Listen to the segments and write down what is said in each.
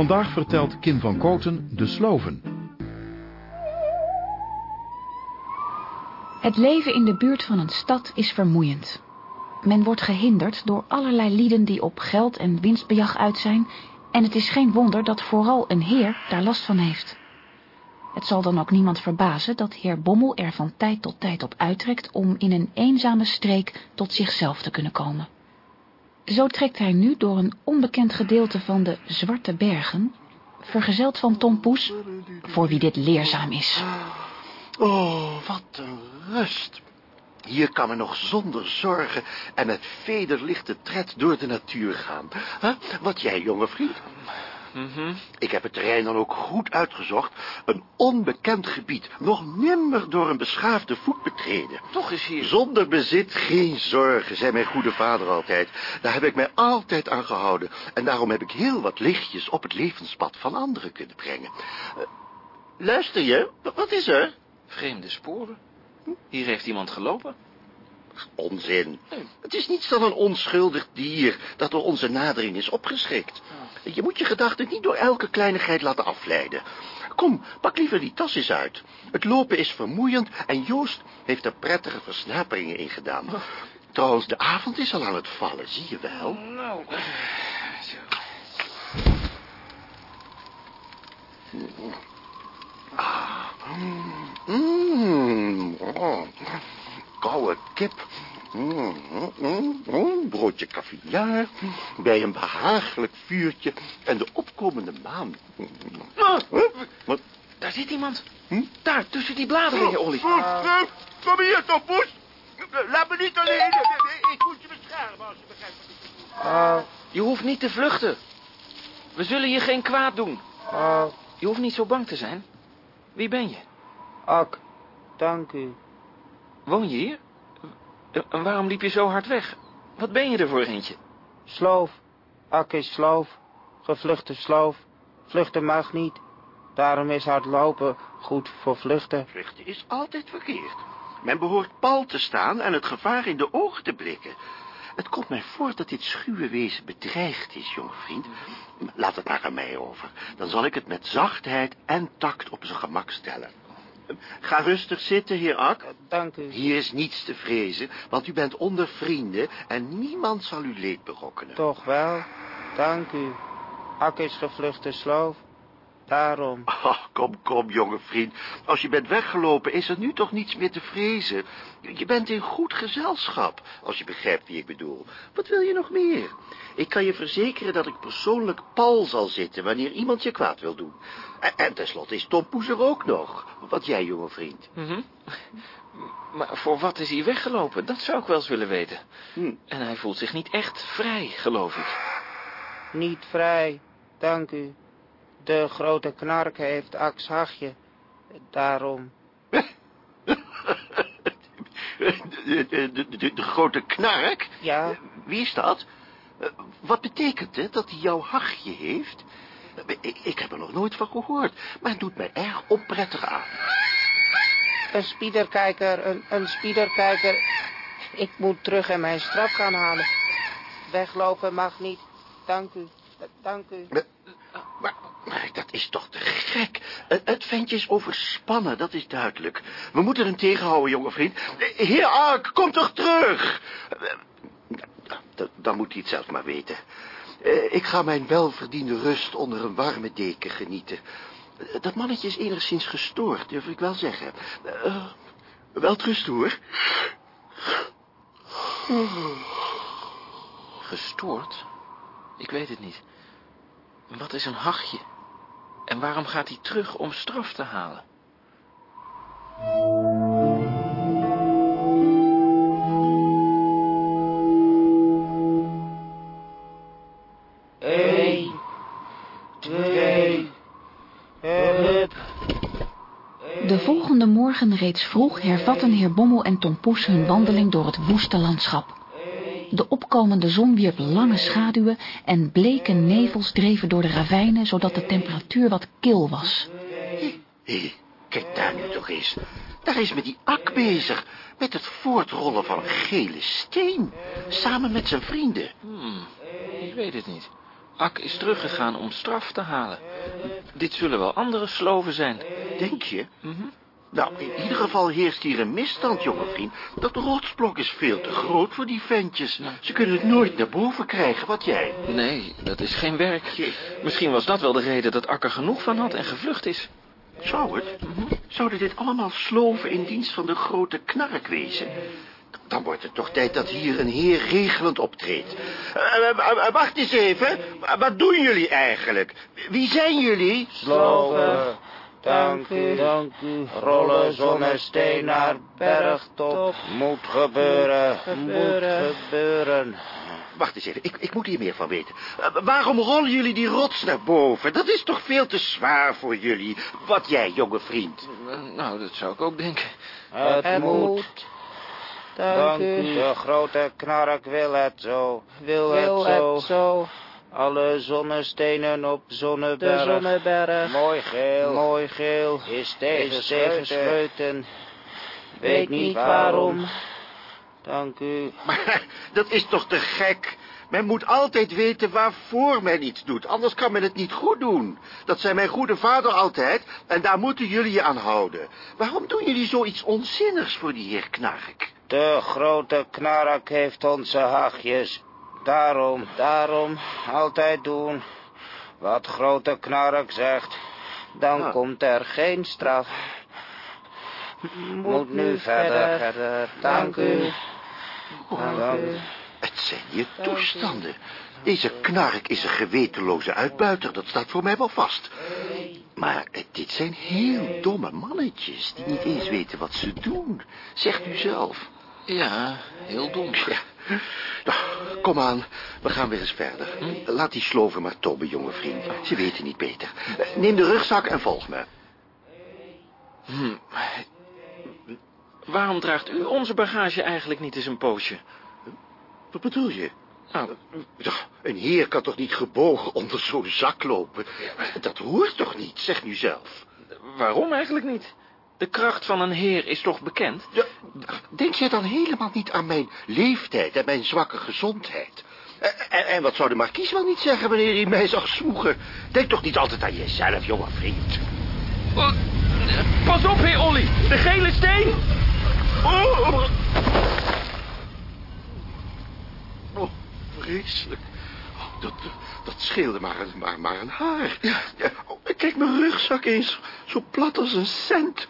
Vandaag vertelt Kim van Koten de Sloven. Het leven in de buurt van een stad is vermoeiend. Men wordt gehinderd door allerlei lieden die op geld en winstbejag uit zijn... en het is geen wonder dat vooral een heer daar last van heeft. Het zal dan ook niemand verbazen dat heer Bommel er van tijd tot tijd op uittrekt... om in een eenzame streek tot zichzelf te kunnen komen. Zo trekt hij nu door een onbekend gedeelte van de Zwarte Bergen... vergezeld van Tom Poes, voor wie dit leerzaam is... Oh, wat een rust. Hier kan men nog zonder zorgen en met vederlichte tred door de natuur gaan. Huh? Wat jij, jonge vriend? Mhm. Ik heb het terrein dan ook goed uitgezocht. Een onbekend gebied, nog nimmer door een beschaafde voet betreden. Toch is hier... Zonder bezit geen zorgen, zei mijn goede vader altijd. Daar heb ik mij altijd aan gehouden. En daarom heb ik heel wat lichtjes op het levenspad van anderen kunnen brengen. Eh, luister je? Wat- Wat is er? Vreemde sporen. Hier heeft iemand gelopen. Onzin. Het is niets dan een onschuldig dier dat door onze nadering is opgeschrikt. Je moet je gedachten niet door elke kleinigheid laten afleiden. Kom, pak liever die tas eens uit. Het lopen is vermoeiend en Joost heeft er prettige versnaperingen in gedaan. Trouwens, de avond is al aan het vallen, zie je wel. Nou, zo. Mmm, oh, koude kip. Mm, mm, mm, broodje caviar. Bij een behagelijk vuurtje en de opkomende maan. Ah, Huh? Daar zit iemand. Hm? Daar, tussen die bladeren, Olly. Eh, Kom hier toch, Poes. Laat me niet alleen. Ik moet je beschermen als je begrijpt wat ik. Oh, Je hoeft niet te vluchten. We zullen je geen kwaad doen. oh, Je hoeft niet zo bang te zijn. Wie ben je? ak, dank u. Woon je hier? En- En waarom liep je zo hard weg? Wat ben je er voor eentje? Sloof, ak is sloof, gevluchte sloof, vluchten mag niet. Daarom is hard lopen goed voor vluchten. Vluchten is altijd verkeerd. Men behoort pal te staan en het gevaar in de ogen te blikken. Het komt mij voor dat dit schuwe wezen bedreigd is, jonge vriend. Laat het maar aan mij over. Dan zal ik het met zachtheid en tact op zijn gemak stellen. Ga rustig zitten, heer Ak. Dank u. Hier is niets te vrezen, want u bent onder vrienden en niemand zal u leed berokkenen. Toch wel, dank u. Ak is gevluchte sloof, daarom. Oh, kom, kom, jonge vriend. Als je bent weggelopen, is er nu toch niets meer te vrezen. Je bent in goed gezelschap, als je begrijpt wie ik bedoel. Wat wil je nog meer? Ik kan je verzekeren dat ik persoonlijk pal zal zitten wanneer iemand je kwaad wil doen. En, en tenslotte is Tom Poes er ook nog. Wat jij, jonge vriend. Mhm. Maar voor wat is hij weggelopen? Dat zou ik wel eens willen weten. Hm. En hij voelt zich niet echt vrij, geloof ik. Niet vrij, dank u. De grote knark heeft Aks hachje, daarom. De, de, de, de- de grote knark? Ja, Wie is dat? Eh, Wat betekent het dat hij jouw hachje heeft? Eh, Ik, ik heb er nog nooit van gehoord, maar het doet mij erg onprettig aan. een spiederkijker, een, een spiederkijker. Ik moet terug en mijn straf gaan halen. Weglopen mag niet, dank u, dank u. Maar is toch te gek. Het, ventje is overspannen, dat is duidelijk. We moeten hem tegenhouden, jonge vriend. Eh, Heer Ark, kom toch terug! Eh, Dan moet hij het zelf maar weten. Eh, Ik ga mijn welverdiende rust onder een warme deken genieten. Eh, Dat mannetje is enigszins gestoord, durf ik wel zeggen. Uh, wel rust, hoor. Gestoord? Ik weet het niet. Wat is een hachje? En waarom gaat hij terug om straf te halen? Eén, twee, hup. De volgende morgen reeds vroeg hervatten heer Bommel en Tom Poes hun wandeling door het woeste landschap. De opkomende zon wierp lange schaduwen en bleke nevels dreven door de ravijnen, zodat de temperatuur wat kil was. Hé, kijk daar nu toch eens. Daar is met die ak bezig, met het voortrollen van een gele steen, samen met zijn vrienden. Hmm, ik weet het niet. Ak is teruggegaan om straf te halen. Dit zullen wel andere sloven zijn. Denk je? Mhm. Nou, in ieder geval heerst hier een misstand, jonge vriend. Dat rotsblok is veel te groot voor die ventjes. Ze kunnen het nooit naar boven krijgen, wat jij. Nee, dat is geen werk. Misschien was dat wel de reden dat Ak er genoeg van had en gevlucht is. Zou het? Zouden dit allemaal sloven in dienst van de grote knark wezen? Dan wordt het toch tijd dat hier een heer regelend optreedt. Eh, eh, eh, wacht eens even. Wat doen jullie eigenlijk? Wie zijn jullie? Sloven. Dank u, dank u. Rollen zonnesteen naar bergtop. Moet gebeuren, moet gebeuren. Wacht eens even, ik, ik moet hier meer van weten. Eh, waarom rollen jullie die rots naar boven? Dat is toch veel te zwaar voor jullie. Wat jij, jonge vriend. Nou, dat zou ik ook denken. Het moet. Dank u. De grote knark wil het zo. Wil, het, zo. Alle zonnestenen op Zonneberg. De Zonneberg. Mooi geel. Mooi geel. Is tegen Scheuten. Weet niet waarom. Dank u. Maar dat is toch te gek? Men moet altijd weten waarvoor men iets doet. Anders kan men het niet goed doen. Dat zei mijn goede vader altijd. En daar moeten jullie je aan houden. Waarom doen jullie zoiets onzinnigs voor die heer Knark? De grote knark heeft onze hachjes. Daarom, daarom, altijd doen wat grote knark zegt. Dan Ja. komt er geen straf. Moet nu verder, verder. Dank u. Dank u. Het zijn je toestanden. Deze knark is een gewetenloze uitbuiter. Dat staat voor mij wel vast. Maar eh, dit zijn heel domme mannetjes... die niet eens weten wat ze doen. Zegt u zelf. Ja, heel dom. Ja. Nou, kom aan, we gaan weer eens verder. Laat die sloven maar tobben, jonge vriend. Ze weten niet beter. Neem de rugzak en volg me. Hm. Waarom draagt u onze bagage eigenlijk niet eens een poosje? Wat bedoel je? Nou, Een heer kan toch niet gebogen onder zo'n zak lopen? Dat hoort toch niet, zeg nu zelf. waarom eigenlijk niet? De kracht van een heer is toch bekend? Ja, denk jij dan helemaal niet aan mijn leeftijd en mijn zwakke gezondheid? En, en, en wat zou de markies wel niet zeggen wanneer hij mij zag zwoegen? Denk toch niet altijd aan jezelf, jonge vriend. Oh, Pas op, heer Olly. De gele steen. Oh, oh vreselijk. Dat, dat scheelde maar, een- maar, maar een haar. Ja, oh, kijk, mijn rugzak eens. Zo plat als een cent.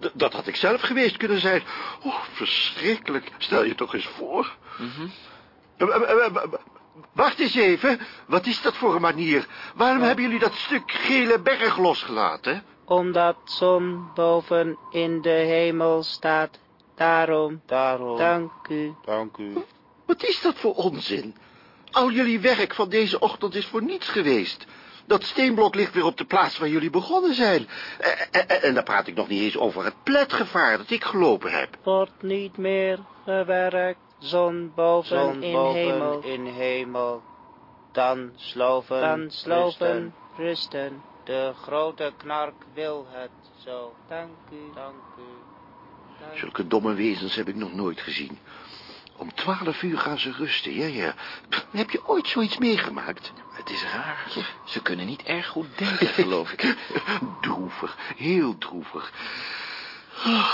D- dat had ik zelf geweest kunnen zijn. Oh, verschrikkelijk. Stel je toch eens voor. Eh, eh, eh, eh, Wacht eens even. Wat is dat voor een manier? Waarom hebben jullie dat stuk gele berg losgelaten? Omdat zon boven in de hemel staat. Daarom, daarom. Dank u. Dank u. Wat is dat voor onzin? Al jullie werk van deze ochtend is voor niets geweest. Dat steenblok ligt weer op de plaats waar jullie begonnen zijn. Eh, eh, eh, En, dan praat ik nog niet eens over het pletgevaar dat ik gelopen heb. Wordt niet meer gewerkt. Zon boven, in, hemel. in hemel. Dan sloven, Dan sloven rusten. De grote knark wil het zo. Dank u, dank u. Dank Zulke domme wezens heb ik nog nooit gezien. Om twaalf uur gaan ze rusten, ja, ja. Pff, Heb je ooit zoiets meegemaakt? Het is raar. Ze kunnen niet erg goed denken, geloof ik. droevig, heel droevig. Ah,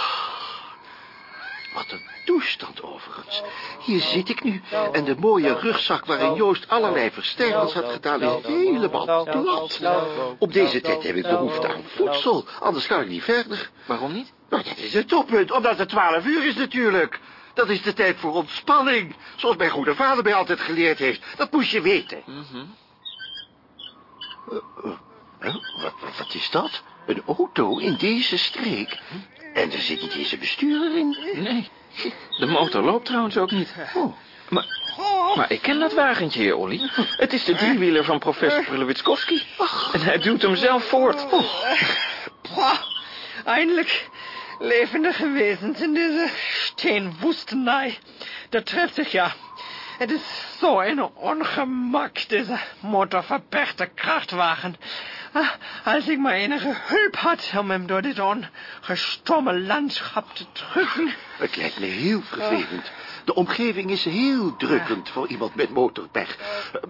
Wat een toestand overigens. Hier zit ik nu en de mooie rugzak waarin Joost allerlei versterkers had gedaan is helemaal plat. Op deze tijd heb ik behoefte aan voedsel, anders kan ik niet verder. Waarom niet? Maar dat is het toppunt, omdat het twaalf uur is natuurlijk. Dat is de tijd voor ontspanning, zoals mijn goede vader mij altijd geleerd heeft. Dat moest je weten. Mhm. Huh? Wat, wat- wat is dat? Een auto in deze streek? En er zit niet eens een bestuurder in? Nee, de motor loopt trouwens ook niet. Oh. Maar, maar ik ken dat wagentje, heer Olly. Het is de driewieler van professor Prulewitskowski. En hij duwt hem zelf voort. Boah, eindelijk levendige wezens in deze steenwoestenij. Dat treft zich ja. Het is zo een ongemak, deze motorverperkte krachtwagen. Ah, als ik maar enige hulp had om hem door dit ongestomme landschap te drukken. Het lijkt me heel vervelend. De omgeving is heel drukkend voor iemand met motorpech.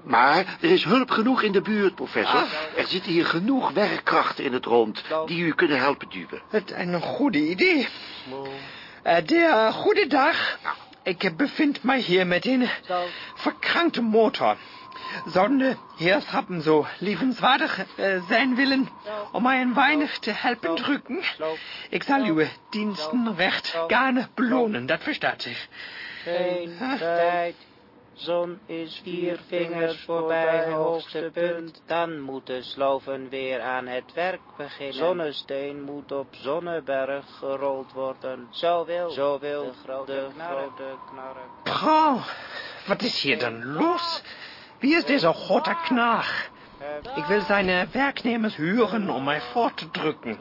Maar er is hulp genoeg in de buurt, professor. Er zitten hier genoeg werkkrachten in het rond die u kunnen helpen duwen. Het is een goede idee. Uh, de goede dag. Ik bevind mij hier met een verkrankte motor. Zouden de heerschappen zo liefenswaardig uh, zijn willen om mij een weinig te helpen drukken? Ik zal uw diensten recht gerne belonen, dat verstaat zich. Geen tijd. Zon is vier vingers voorbij hoogste punt. Dan moeten sloven weer aan het werk beginnen. Zonnesteen moet op Zonneberg gerold worden. Zo wil, zo wil de grote, de grote knarren. Wat is hier dan los? Wie is deze grote knaag? Ik wil zijn werknemers huren om mij voor te drukken.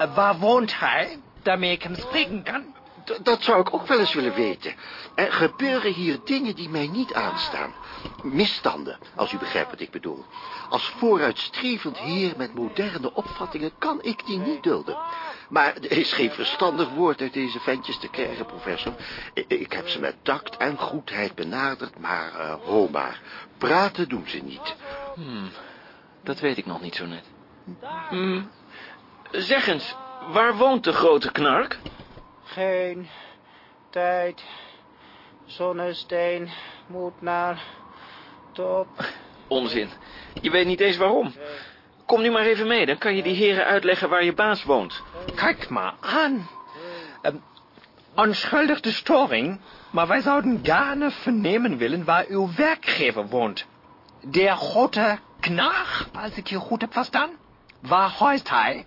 Uh, waar woont hij, daarmee ik hem spreken kan? Dat zou ik ook wel eens willen weten. Er gebeuren hier dingen die mij niet aanstaan. Misstanden, als u begrijpt wat ik bedoel. Als vooruitstrevend heer met moderne opvattingen kan ik die niet dulden. Maar er is geen verstandig woord uit deze ventjes te krijgen, professor. Ik heb ze met tact en goedheid benaderd, maar uh, ho maar. Praten doen ze niet. Hmm, dat weet ik nog niet zo net. Hmm, zeg eens, waar woont de grote knark? Geen tijd. Zonnesteen moet naar top. Onzin. Je weet niet eens waarom. Kom nu maar even mee, dan kan je die heren uitleggen waar je baas woont. Kijk maar aan. Um, onschuldige storing, maar wij zouden gerne vernemen willen waar uw werkgever woont. De grote knaag, als ik je goed heb verstaan. Waar huist hij?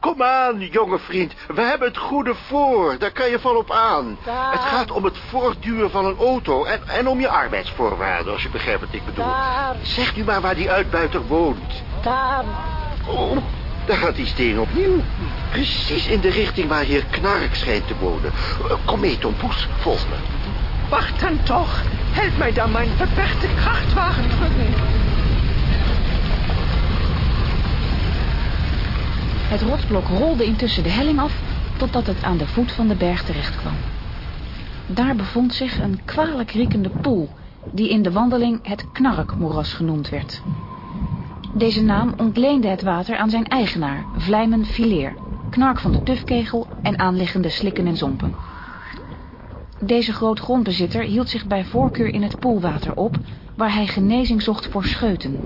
Kom aan, jonge vriend. We hebben het goede voor. Daar kan je van op aan. Het gaat om het voortduwen van een auto en, en om je arbeidsvoorwaarden, als je begrijpt wat ik bedoel. Zeg nu maar waar die uitbuiter woont. Daar. Oh, daar gaat die steen opnieuw. Precies in de richting waar heer Knark schijnt te wonen. Kom mee, Tom Poes, volg me. Wacht dan toch. Help mij dan mijn beperkte krachtwagen drukken. Het rotsblok rolde intussen de helling af... totdat het aan de voet van de berg terecht kwam. Daar bevond zich een kwalijk riekende poel... die in de wandeling het knarkmoeras genoemd werd. Deze naam ontleende het water aan zijn eigenaar, Vlijmen Fileer... knark van de tufkegel en aanliggende slikken en zompen. Deze grootgrondbezitter hield zich bij voorkeur in het poelwater op... waar hij genezing zocht voor scheuten...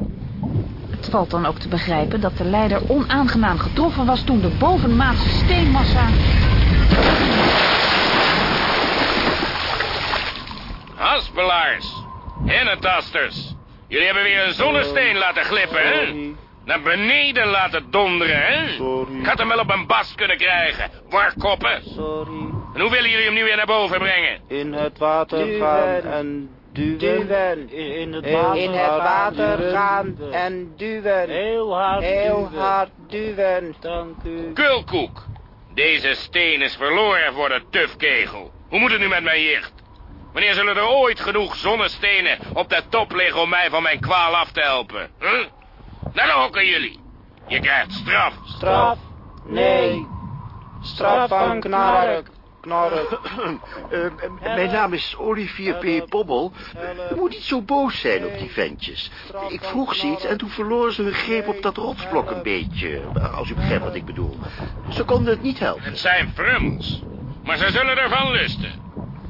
Het valt dan ook te begrijpen dat de leider onaangenaam getroffen was toen de bovenmaatse steenmassa... Haspelaars, hennetasters, jullie hebben weer een zonnesteen laten glippen, hè? Naar beneden laten donderen, hè? Sorry. Ik had hem wel op een bast kunnen krijgen, warkoppen. Sorry. En hoe willen jullie hem nu weer naar boven brengen? In het water gaan en duwen. In het In water, het water duwen. gaan en duwen. Heel hard Heel duwen. hard duwen. Dank u. Kulkoek, deze steen is verloren voor de tufkegel. Hoe moet het nu met mijn jicht? Wanneer zullen er ooit genoeg zonnestenen op de top liggen om mij van mijn kwaal af te helpen? Huh? Naar de hokken jullie. Je krijgt straf. Straf. Nee. Straf van knark. Eh, eh, mijn naam is Olivier P. Bobbel. Je moet niet zo boos zijn op die ventjes. Ik vroeg ze iets en toen verloren ze hun greep op dat rotsblok een beetje. Als u begrijpt wat ik bedoel. Ze konden het niet helpen. Het zijn frummels. Maar ze zullen ervan lusten.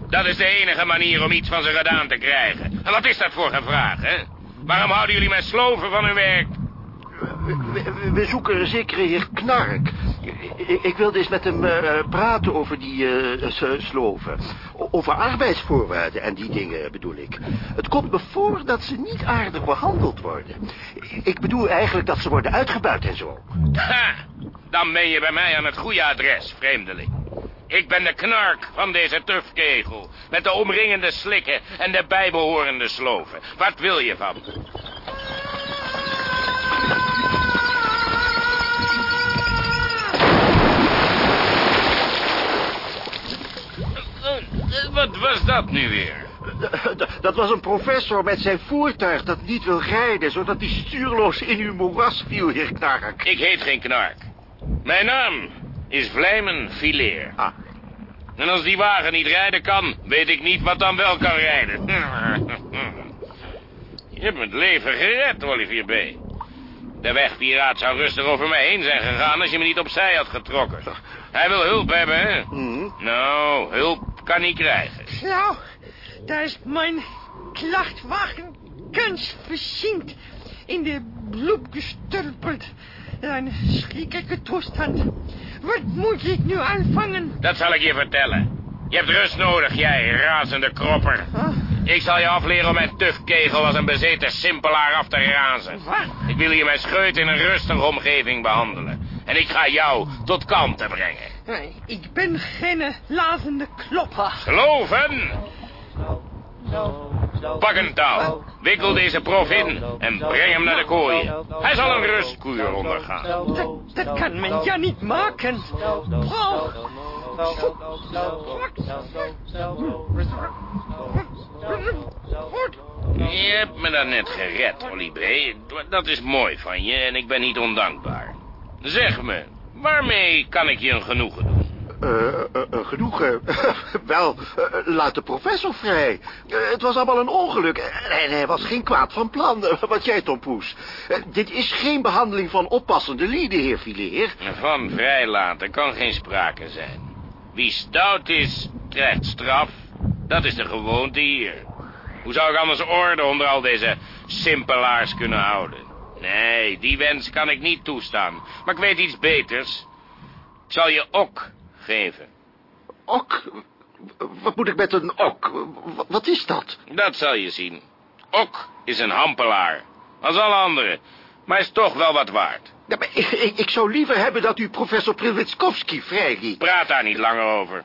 Dat is de enige manier om iets van ze gedaan te krijgen. En wat is dat voor gevraag, hè? Waarom houden jullie mij sloven van hun werk? We, zoeken een zekere heer Knark. Ik, wilde eens met hem eh, praten over die s- sloven. Over arbeidsvoorwaarden en die dingen bedoel ik. Het komt me voor dat ze niet aardig behandeld worden. Ik bedoel eigenlijk dat ze worden uitgebuit en zo. Ha! Dan ben je bij mij aan het goede adres, vreemdeling. Ik ben de knark van deze tufkegel. Met de omringende slikken en de bijbehorende sloven. Wat wil je van? Wat was dat nu weer? Dat was een professor met zijn voertuig dat niet wil rijden... zodat hij stuurloos in uw moeras viel, heer Knark. Ik heet geen Knark. Mijn naam is Vlijmen Fileer. Ah. En als die wagen niet rijden kan, weet ik niet wat dan wel kan rijden. Je hebt mijn leven gered, Olivier B. De wegpiraat zou rustig over mij heen zijn gegaan als je me niet opzij had getrokken. Hij wil hulp hebben, hè? Hmm. Nou, hulp kan hij krijgen. Nou, daar is mijn klachtwagen verschiet in de bloed gestulpeld. Een schrikkelijke toestand. Wat moet ik nu aanvangen? Dat zal ik je vertellen. Je hebt rust nodig, jij razende kropper. Ah, Ik zal je afleren om mijn tufkegel als een bezeten simpelaar af te razen. wat? Ik wil je mijn scheut in een rustige omgeving behandelen. En ik ga jou tot kalmte brengen. Nee, Ik ben geen lazende klopper. Geloven! Pak een touw, wikkel deze prof in en breng hem naar de kooi. Hij zal een rustkuur ondergaan. Dat, dat kan men ja niet maken. Brouw. Je hebt me dat net gered, Olivier. Dat is mooi van je en ik ben niet ondankbaar. Zeg me, waarmee kan ik je een genoegen doen? Eh, eh, een genoegen. Wel, eh, laat de professor vrij. Het was allemaal een ongeluk. En hij was geen kwaad van plan, wat jij, Tom Poes. Dit is geen behandeling van oppassende lieden, heer Fileer. Van vrijlaten kan geen sprake zijn. Wie stout is, krijgt straf. Dat is de gewoonte hier. Hoe zou ik anders orde onder al deze simpelaars kunnen houden? Nee, die wens kan ik niet toestaan. Maar ik weet iets beters. Ik zal je ok geven. Ok? Wat moet ik met een ok? Wat- is dat? Dat zal je zien. Ok is een hampelaar. Als alle anderen. Maar is toch wel wat waard. Ja, maar ik, ik, ik zou liever hebben dat u professor Prilwitskowski vrijliet. Praat daar niet langer over.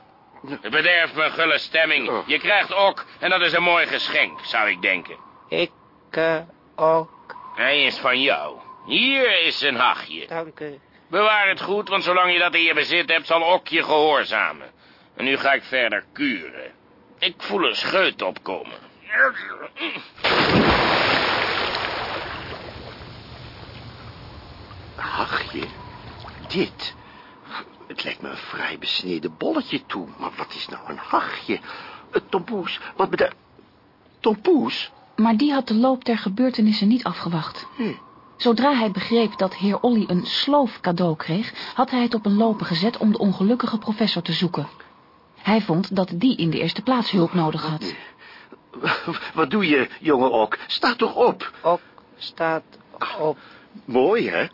Het bederft mijn gulle stemming. Oh. Je krijgt ok en dat is een mooi geschenk, zou ik denken. Ik eh, ook, Hij is van jou. Hier is een hachje. dank u. Bewaar het goed, want zolang je dat in je bezit hebt, zal Ok je gehoorzamen. En nu ga ik verder kuren. Ik voel een scheut opkomen. Hachje? Dit? Het lijkt me een vrij besneden bolletje toe. Maar wat is nou een hachje? Uh, Tom Poes, wat bedoel... Tom Poes? Maar die had de loop der gebeurtenissen niet afgewacht. Hm. Zodra hij begreep dat heer Olly een sloof cadeau kreeg... had hij het op een lopen gezet om de ongelukkige professor te zoeken. Hij vond dat die in de eerste plaats hulp nodig had. Wat doe je, jonge Ok? Sta toch op. Ook staat op. Mooi, hè?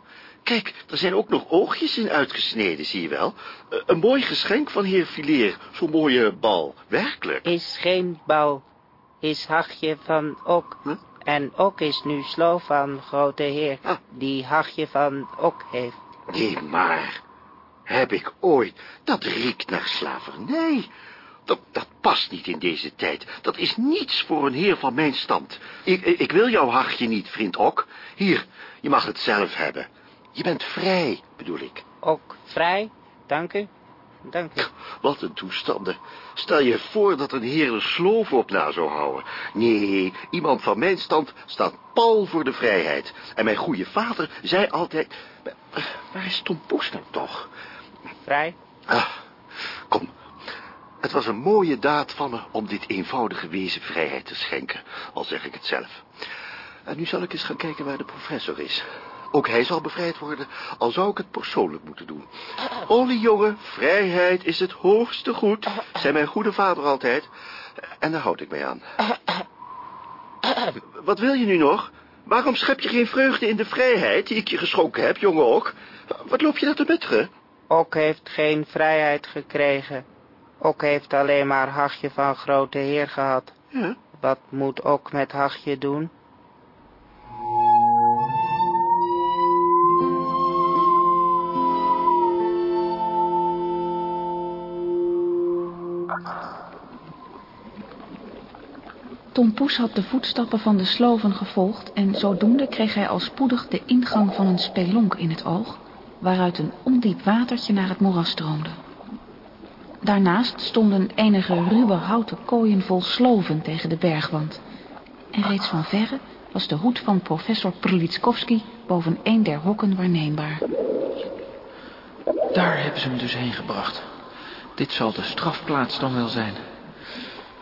Kijk, er zijn ook nog oogjes in uitgesneden, zie je wel. Eh, een mooi geschenk van heer Fileer. Zo'n mooie bal. Werkelijk. Is geen bal. Is hachje van Ok. Huh? En Ok is nu sloof van grote heer. Ah. Die hachje van Ok heeft. Nee, maar... Heb ik ooit... Dat riekt naar slavernij. Dat, dat past niet in deze tijd. Dat is niets voor een heer van mijn stand. Ik, ik wil jouw hachje niet, vriend Ok. Hier, je mag het zelf hebben. Je bent vrij, bedoel ik. Ook vrij. Dank u. Dank u. Wat een toestanden. Stel je voor dat een heer een sloof op na zou houden. Nee, iemand van mijn stand staat pal voor de vrijheid. En mijn goede vader zei altijd... Waar is Tom Poes nou toch? Vrij. Ah, kom. Het was een mooie daad van me om dit eenvoudige wezen vrijheid te schenken. Al zeg ik het zelf. En nu zal ik eens gaan kijken waar de professor is. Ook hij zal bevrijd worden, al zou ik het persoonlijk moeten doen. Olly, jongen, vrijheid is het hoogste goed, zei mijn goede vader altijd. En daar houd ik mij aan. Wat wil je nu nog? Waarom schep je geen vreugde in de vrijheid die ik je geschonken heb, jongen ook? Wat loop je daar te metteren? Ok heeft geen vrijheid gekregen. Ok heeft alleen maar hachje van grote heer gehad. Ja, Wat moet Ok met hachje doen? Tom Poes had de voetstappen van de sloven gevolgd... en zodoende kreeg hij al spoedig de ingang van een spelonk in het oog... waaruit een ondiep watertje naar het moeras stroomde. Daarnaast stonden enige ruwe houten kooien vol sloven tegen de bergwand. En reeds van verre was de hoed van professor Prlitskovski boven een der hokken waarneembaar. Daar hebben ze hem dus heen gebracht. Dit zal de strafplaats dan wel zijn.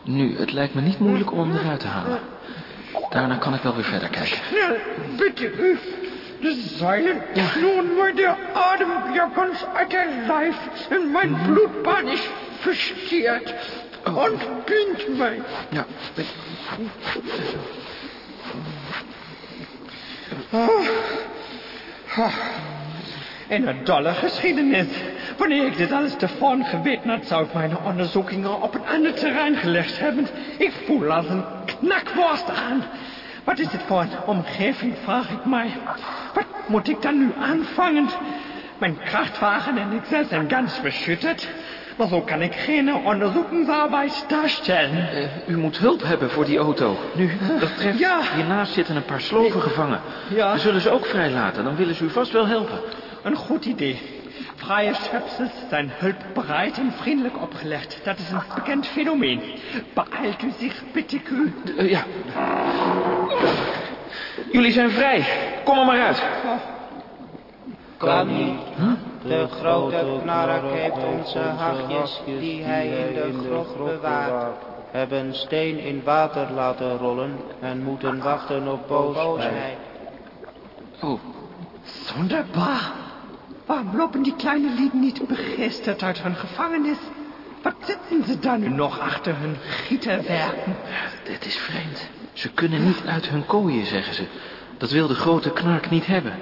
Nu, het lijkt me niet moeilijk om hem eruit te halen. Daarna kan ik wel weer verder kijken. Snel, bitte u. De zeilen knoen mij de adem ja ganz uit de lijf en mijn bloedbaan is versteerd. Ontbind mij. Ja, ik- En een dolle geschiedenis. Wanneer ik dit alles tevoren geweten had, zou ik mijn onderzoekingen op een ander terrein gelegd hebben. Ik voel als een knakworst aan. Wat is dit voor een omgeving, vraag ik mij. Wat moet ik dan nu aanvangen? Mijn krachtwagen en ik zelf zijn ganz beschüttet. Maar zo kan ik geen onderzoekingsarbeid darstellen. eh, u moet hulp hebben voor die auto. Nu, dat treft. Ja. Hiernaast zitten een paar sloven gevangen. Ja. We zullen ze ook vrijlaten, dan willen ze u vast wel helpen. Een goed idee. Vrije schepsels zijn hulpbereid en vriendelijk opgelegd. Dat is een bekend fenomeen. Beeilt u zich, bitte ik u. Eh, ja. Jullie zijn vrij. Kom er maar uit. Kan niet. De grote knark heeft onze hachjes die hij in de grot bewaart. Hebben steen in water laten rollen en moeten wachten op boosheid. Oh, Wunderbar. Waarom lopen die kleine lieden niet begeesterd uit hun gevangenis? Wat zitten ze dan nu nog achter hun gieterwerken? dit is vreemd. Ze kunnen niet uit hun kooien, zeggen ze. Dat wil de grote knark niet hebben.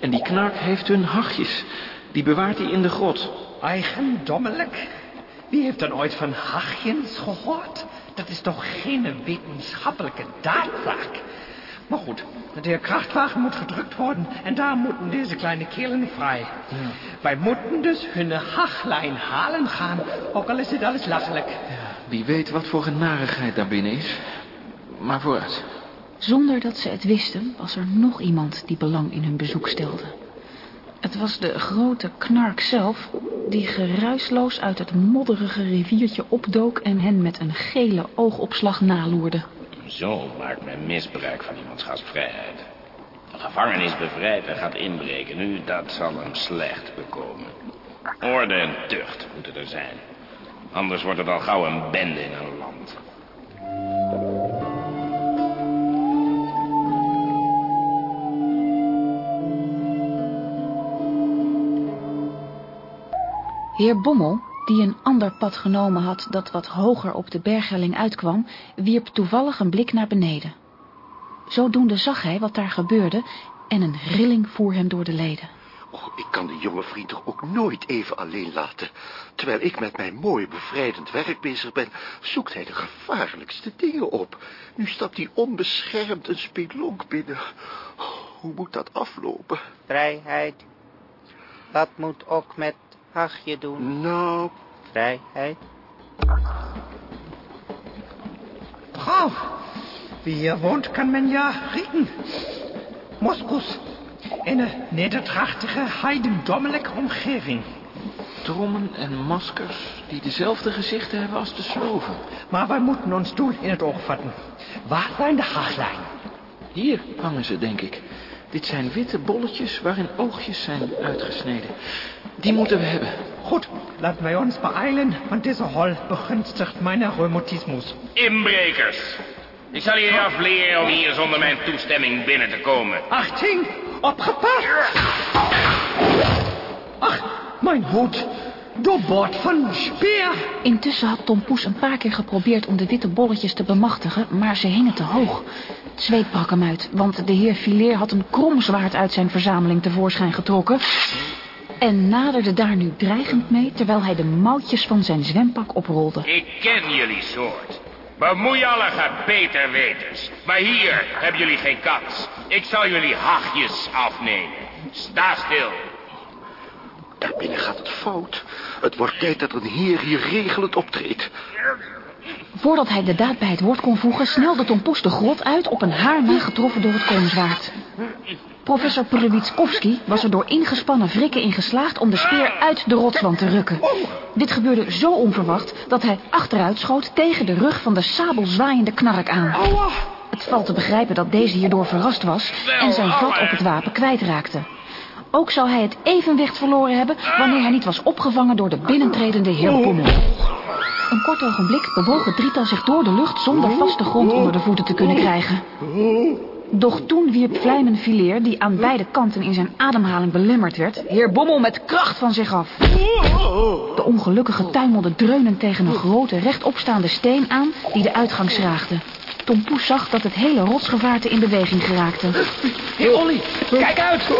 En die knark heeft hun hachjes. Die bewaart hij in de grot. Eigendommelijk. Wie heeft dan ooit van hachjens gehoord? Dat is toch geen wetenschappelijke daadzaak? Maar goed, de Krachtwagen moet gedrukt worden en daar moeten deze kleine kelen vrij. Wij moeten dus hun hachlijn halen gaan, ook al is dit alles lachelijk. Wie weet wat voor een narigheid daar binnen is. Maar vooruit. Zonder dat ze het wisten, was er nog iemand die belang in hun bezoek stelde. Het was de grote knark zelf, die geruisloos uit het modderige riviertje opdook en hen met een gele oogopslag naloerde. Zo maakt men misbruik van iemands gastvrijheid. Een gevangenis bevrijdt en gaat inbreken. Nu, dat zal hem slecht bekomen. Orde en tucht moeten er zijn. Anders wordt het al gauw een bende in een land. Heer Bommel, die een ander pad genomen had dat wat hoger op de berghelling uitkwam, wierp toevallig een blik naar beneden. Zodoende zag hij wat daar gebeurde en een rilling voer hem door de leden. Oh, ik kan de jonge vriend toch ook nooit even alleen laten. Terwijl ik met mijn mooi bevrijdend werk bezig ben, zoekt hij de gevaarlijkste dingen op. Nu stapt hij onbeschermd een spelonk binnen. Oh, hoe moet dat aflopen? Vrijheid. Wat moet ook met hachje doen? Nou, Vrijheid. Brav. Wie hier woont, kan men ja rieken. Moskus. Een nedertrachtige, heidendommelijke omgeving. Trommen en maskers die dezelfde gezichten hebben als de sloven. Maar wij moeten ons doel in het oog vatten. Waar zijn de hachlijn? Hier hangen ze, denk ik. Dit zijn witte bolletjes waarin oogjes zijn uitgesneden. Die moeten we hebben. Goed, laten wij ons beeilen, want deze hol begunstigt mijn rheumatismus. Inbrekers! Ik zal jullie afleren om hier zonder mijn toestemming binnen te komen. Achting, opgepast! Ach, mijn hoed. Doorboord van speer. Intussen had Tom Poes een paar keer geprobeerd om de witte bolletjes te bemachtigen, maar ze hingen te hoog. Zweet brak hem uit, want de heer Fileer had een kromzwaard uit zijn verzameling tevoorschijn getrokken... en naderde daar nu dreigend mee, terwijl hij de mouwtjes van zijn zwempak oprolde. Ik ken jullie soort. Bemoeiallige beterweters. Maar hier hebben jullie geen kans. Ik zal jullie hachjes afnemen. Sta stil. daarbinnen gaat het fout. Het wordt tijd dat een heer hier regelend optreedt. Voordat hij de daad bij het woord kon voegen, snelde Tom Poes de grot uit op een haar na getroffen door het koningswaard. Professor Prewitskowski was er door ingespannen wrikken in geslaagd om de speer uit de rotswand te rukken. Dit gebeurde zo onverwacht dat hij achteruit schoot tegen de rug van de sabelzwaaiende knark aan. Het valt te begrijpen dat deze hierdoor verrast was en zijn vat op het wapen kwijtraakte. Ook zou hij het evenwicht verloren hebben wanneer hij niet was opgevangen door de binnentredende heer Bommel. Een kort ogenblik bewoog het drietal zich door de lucht zonder vaste grond onder de voeten te kunnen krijgen. Doch toen wierp Vlijmen Fileer, die aan beide kanten in zijn ademhaling belemmerd werd, heer Bommel met kracht van zich af. De ongelukkige tuimelde dreunend tegen een grote rechtopstaande steen aan die de uitgang schraagde. Tom Poes zag dat het hele rotsgevaarte in beweging geraakte. Hé, Olly, kijk uit!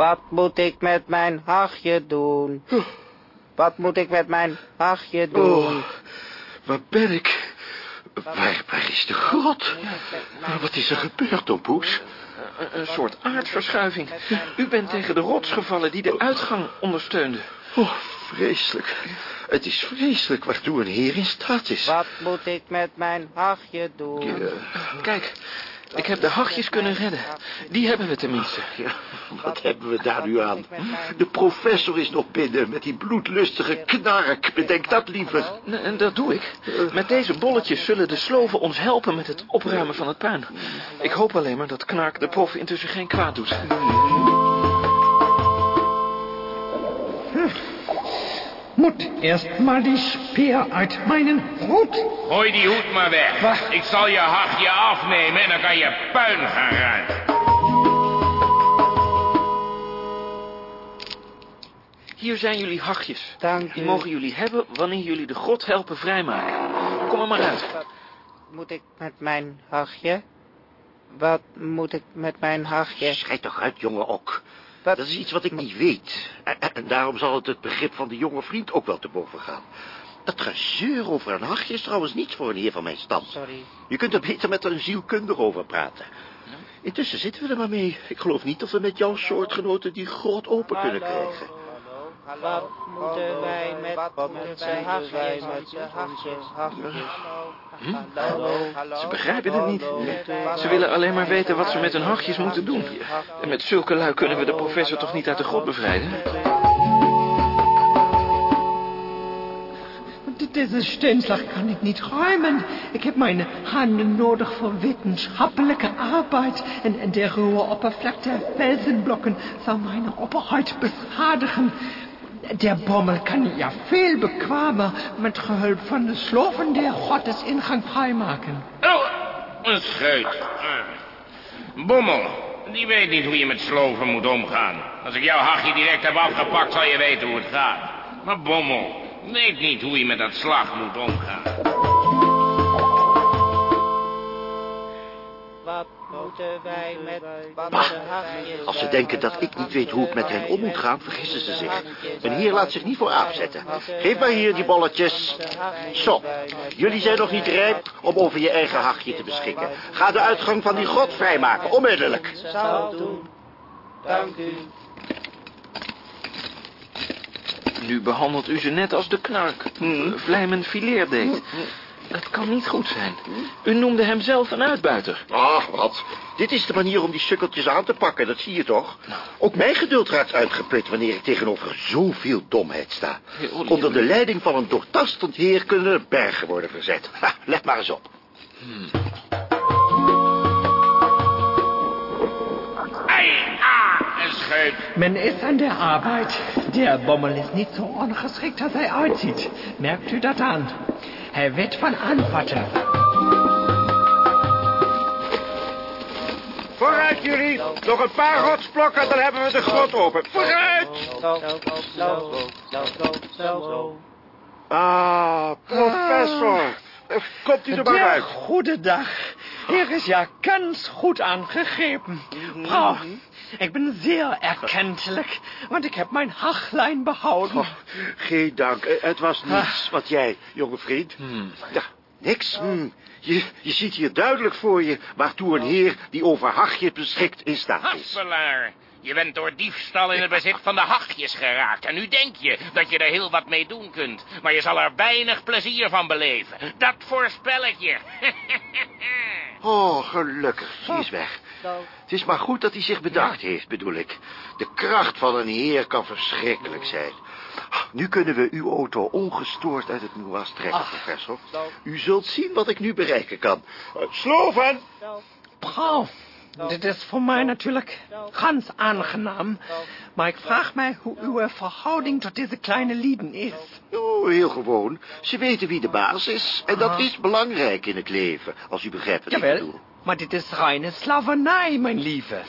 Wat moet ik met mijn hachje doen? Wat moet ik met mijn hachje doen? Oh, waar ben ik? Waar, waar is de grot? Wat is er gebeurd, Tom Poes? Een, een soort aardverschuiving. U bent tegen de rots gevallen die de uitgang ondersteunde. Oh, vreselijk. Het is vreselijk waartoe een heer in staat is. Wat moet ik met mijn hachje doen? Ja, Kijk, ik heb de hachjes kunnen redden. Die hebben we tenminste. ja, wat hebben we daar nu aan? De professor is nog binnen met die bloedlustige knark. Bedenk dat liever. En dat doe ik. Met deze bolletjes zullen de sloven ons helpen met het opruimen van het puin. Ik hoop alleen maar dat Knark de prof intussen geen kwaad doet. Moet erst mal die Speer uit meinen Hut. Gooi die hoed maar weg. Ik zal je hachje afnemen en dan kan je puin gaan ruimen. Hier zijn jullie hachjes. Dank Die mogen jullie hebben wanneer jullie de grot helpen vrijmaken. Kom er maar uit. Wat moet ik met mijn hachje? Wat moet ik met mijn hachje? Schijt toch uit, jonge Ok. Dat is iets wat ik niet weet. En daarom zal het het begrip van de jonge vriend ook wel te boven gaan. Dat gezeur over een hachje is trouwens niets voor een heer van mijn stand. Sorry. Je kunt er beter met een zielkundige over praten. Intussen zitten we er maar mee. Ik geloof niet dat we met jouw soortgenoten die grot open kunnen krijgen. Wat moeten wij met onze hachjes, hachjes, hachjes? Ze begrijpen het niet. Ze willen alleen maar weten wat ze met hun hachjes moeten doen. En met zulke lui kunnen we de professor toch niet uit de grot bevrijden? Deze steenslag kan ik niet ruimen. Ik heb mijn handen nodig voor wetenschappelijke arbeid. En, en de ruwe oppervlakte felsenblokken zal mijn opperhuid beschadigen. Der Bommel kan ja veel bekwamer met gehulp van de sloven der Gottes ingang vrijmaken. Oh, een scheut. Bommel, die weet niet hoe je met sloven moet omgaan. Als ik jouw hachje direct heb afgepakt, zal je weten hoe het gaat. Maar Bommel weet niet hoe je met dat slag moet omgaan. Moeten wij met onze hachjes? Als ze denken dat ik niet weet hoe het met hen om moet gaan, vergissen ze zich. Een heer laat zich niet voor aap zetten. Geef maar hier die bolletjes. Zo, jullie zijn nog niet rijp om over je eigen hachje te beschikken. Ga de uitgang van die grot vrijmaken, onmiddellijk. Zal doen. Dank u. Nu behandelt u ze net als de knark. Vlijmen fileer deed. Dat kan niet goed zijn. U noemde hem zelf een uitbuiter. Ah, wat? Dit is de manier om die sukkeltjes aan te pakken, dat zie je toch? Ook mijn geduld raakt uitgeput wanneer ik tegenover zoveel domheid sta. Onder de leiding van een doortastend heer kunnen er bergen worden verzet. Ha, let maar eens op. Ah, scheut. Men is aan der Arbeit. Der Bommel is niet zo ongeschikt als hij uitziet. Merkt u dat aan? Hij weet van aanvatten. Vooruit jullie, nog een paar rotsblokken, dan hebben we de grot open. Vooruit! Zo, zo, zo, zo, zo. Ah, professor. Komt u er maar uit. goedendag. Hier is ja kans goed aangegrepen. Vrouw, ik ben zeer erkentelijk, want ik heb mijn hachlijn behouden. Oh, geen dank. Eh, Het was niets wat jij, jonge vriend. Ja, niks. Hm. Je, je ziet hier duidelijk voor je waartoe een heer die over hachje beschikt in staat is. Haspelaar. Je bent door diefstal in het bezit van de hachjes geraakt. En nu denk je dat je er heel wat mee doen kunt. Maar je zal er weinig plezier van beleven. Dat voorspel ik je. Oh, gelukkig. Hij is weg. Het is maar goed dat hij zich bedacht heeft, bedoel ik. De kracht van een heer kan verschrikkelijk zijn. Nu kunnen we uw auto ongestoord uit het moeras trekken, professor. U zult zien wat ik nu bereiken kan. Uh, Sloven! Frau, dit is voor mij natuurlijk ganz aangenaam. Maar ik vraag mij hoe uw verhouding tot deze kleine lieden is. Oh, heel gewoon. Ze weten wie de baas is. En dat Ah. is belangrijk in het leven, als u begrijpt wat ik bedoel. Maar dit is reine slavernij, mijn lieve.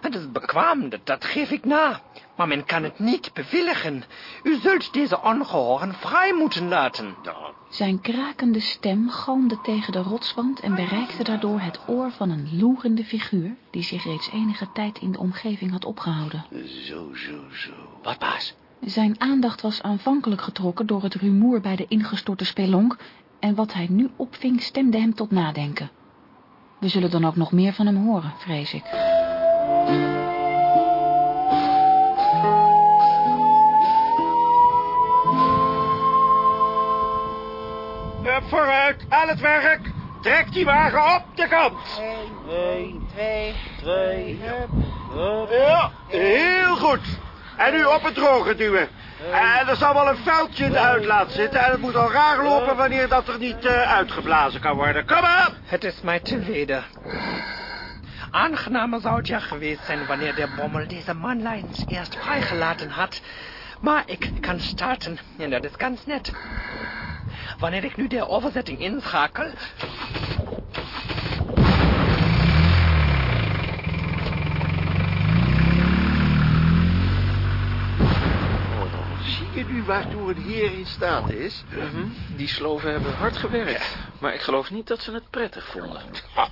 Het is bekwaam, dat, dat geef ik na. Maar men kan het niet bewilligen. U zult deze ongehoren vrij moeten laten. Zijn krakende stem galmde tegen de rotswand en bereikte daardoor het oor van een loerende figuur die zich reeds enige tijd in de omgeving had opgehouden. zo, zo, zo. Wat, baas? Zijn aandacht was aanvankelijk getrokken door het rumoer bij de ingestorte spelonk en wat hij nu opving stemde hem tot nadenken. We zullen dan ook nog meer van hem horen, vrees ik. Hup vooruit, aan het werk. Trek die wagen op de kant. 1, 2, 3, hup, hup. Ja, heel goed. En nu op het droge duwen. En er zal wel een vuiltje in de uitlaat zitten. En het moet al raar lopen wanneer dat er niet eh, uitgeblazen kan worden. Kom op! Het is mij te weder. Aangenamer zou het ja geweest zijn wanneer de bommel deze manlijns eerst vrijgelaten had. Maar ik kan starten en dat is ganz net. Wanneer ik nu de overzetting inschakel... Je nu waartoe een heer in staat is? Mhm. Die sloven hebben hard gewerkt. Maar ik geloof niet dat ze het prettig vonden. Ha,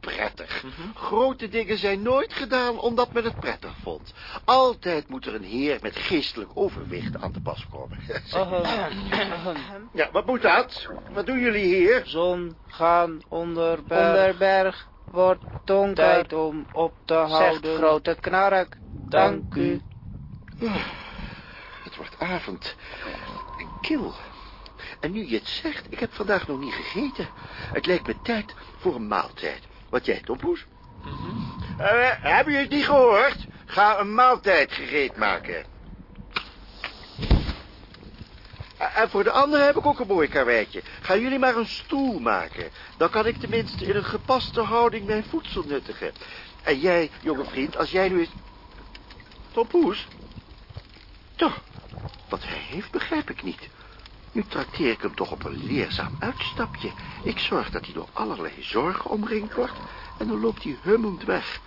prettig. Grote dingen zijn nooit gedaan omdat men het prettig vond. Altijd moet er een heer met geestelijk overwicht aan te pas komen. ja, wat moet dat? Wat doen jullie hier? Zon gaan onder berg. Onder berg wordt donker. Tijd om op te houden. Zegt grote knark. Dank u. Het wordt avond. Kil. En nu je het zegt, ik heb vandaag nog niet gegeten. Het lijkt me tijd voor een maaltijd. Wat jij, Tompoes? Eh, hebben jullie het niet gehoord? Ga een maaltijd gereed maken. Eh, En voor de anderen heb ik ook een mooi karweitje. Gaan jullie maar een stoel maken. Dan kan ik tenminste in een gepaste houding mijn voedsel nuttigen. En jij, jonge vriend, als jij nu eens... Tompoes? Toch, wat hij heeft begrijp ik niet. Nu trakteer ik hem toch op een leerzaam uitstapje. Ik zorg dat hij door allerlei zorgen omringd wordt... en dan loopt hij hummend weg.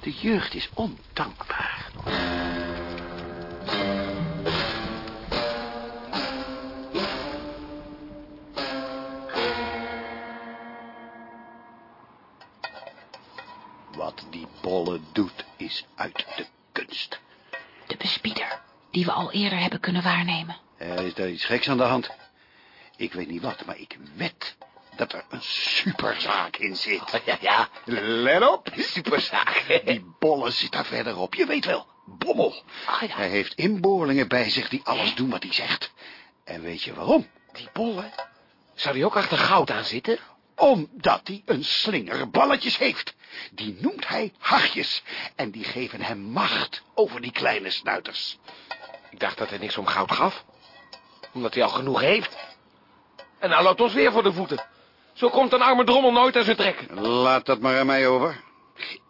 De jeugd is ondankbaar. Wat die bolle doet, is uit de kunst. De bespieder, die we al eerder hebben kunnen waarnemen. Er is daar iets geks aan de hand. Ik weet niet wat, maar ik wed dat er een superzaak in zit. Ja, ja. Let op. Superzaak. Die bolle zit daar verderop. Je weet wel, Bommel. Ja. Hij heeft inboorlingen bij zich die alles doen wat hij zegt. En weet je waarom? Die bollen. Zou die ook achter goud aan zitten? Omdat hij een slinger balletjes heeft. Die noemt hij hachjes. En die geven hem macht over die kleine snuiters. Ik dacht dat hij niks om goud gaf. Omdat hij al genoeg heeft. En nou loopt ons weer voor de voeten. Zo komt een arme drommel nooit aan zijn trek. Laat dat maar aan mij over.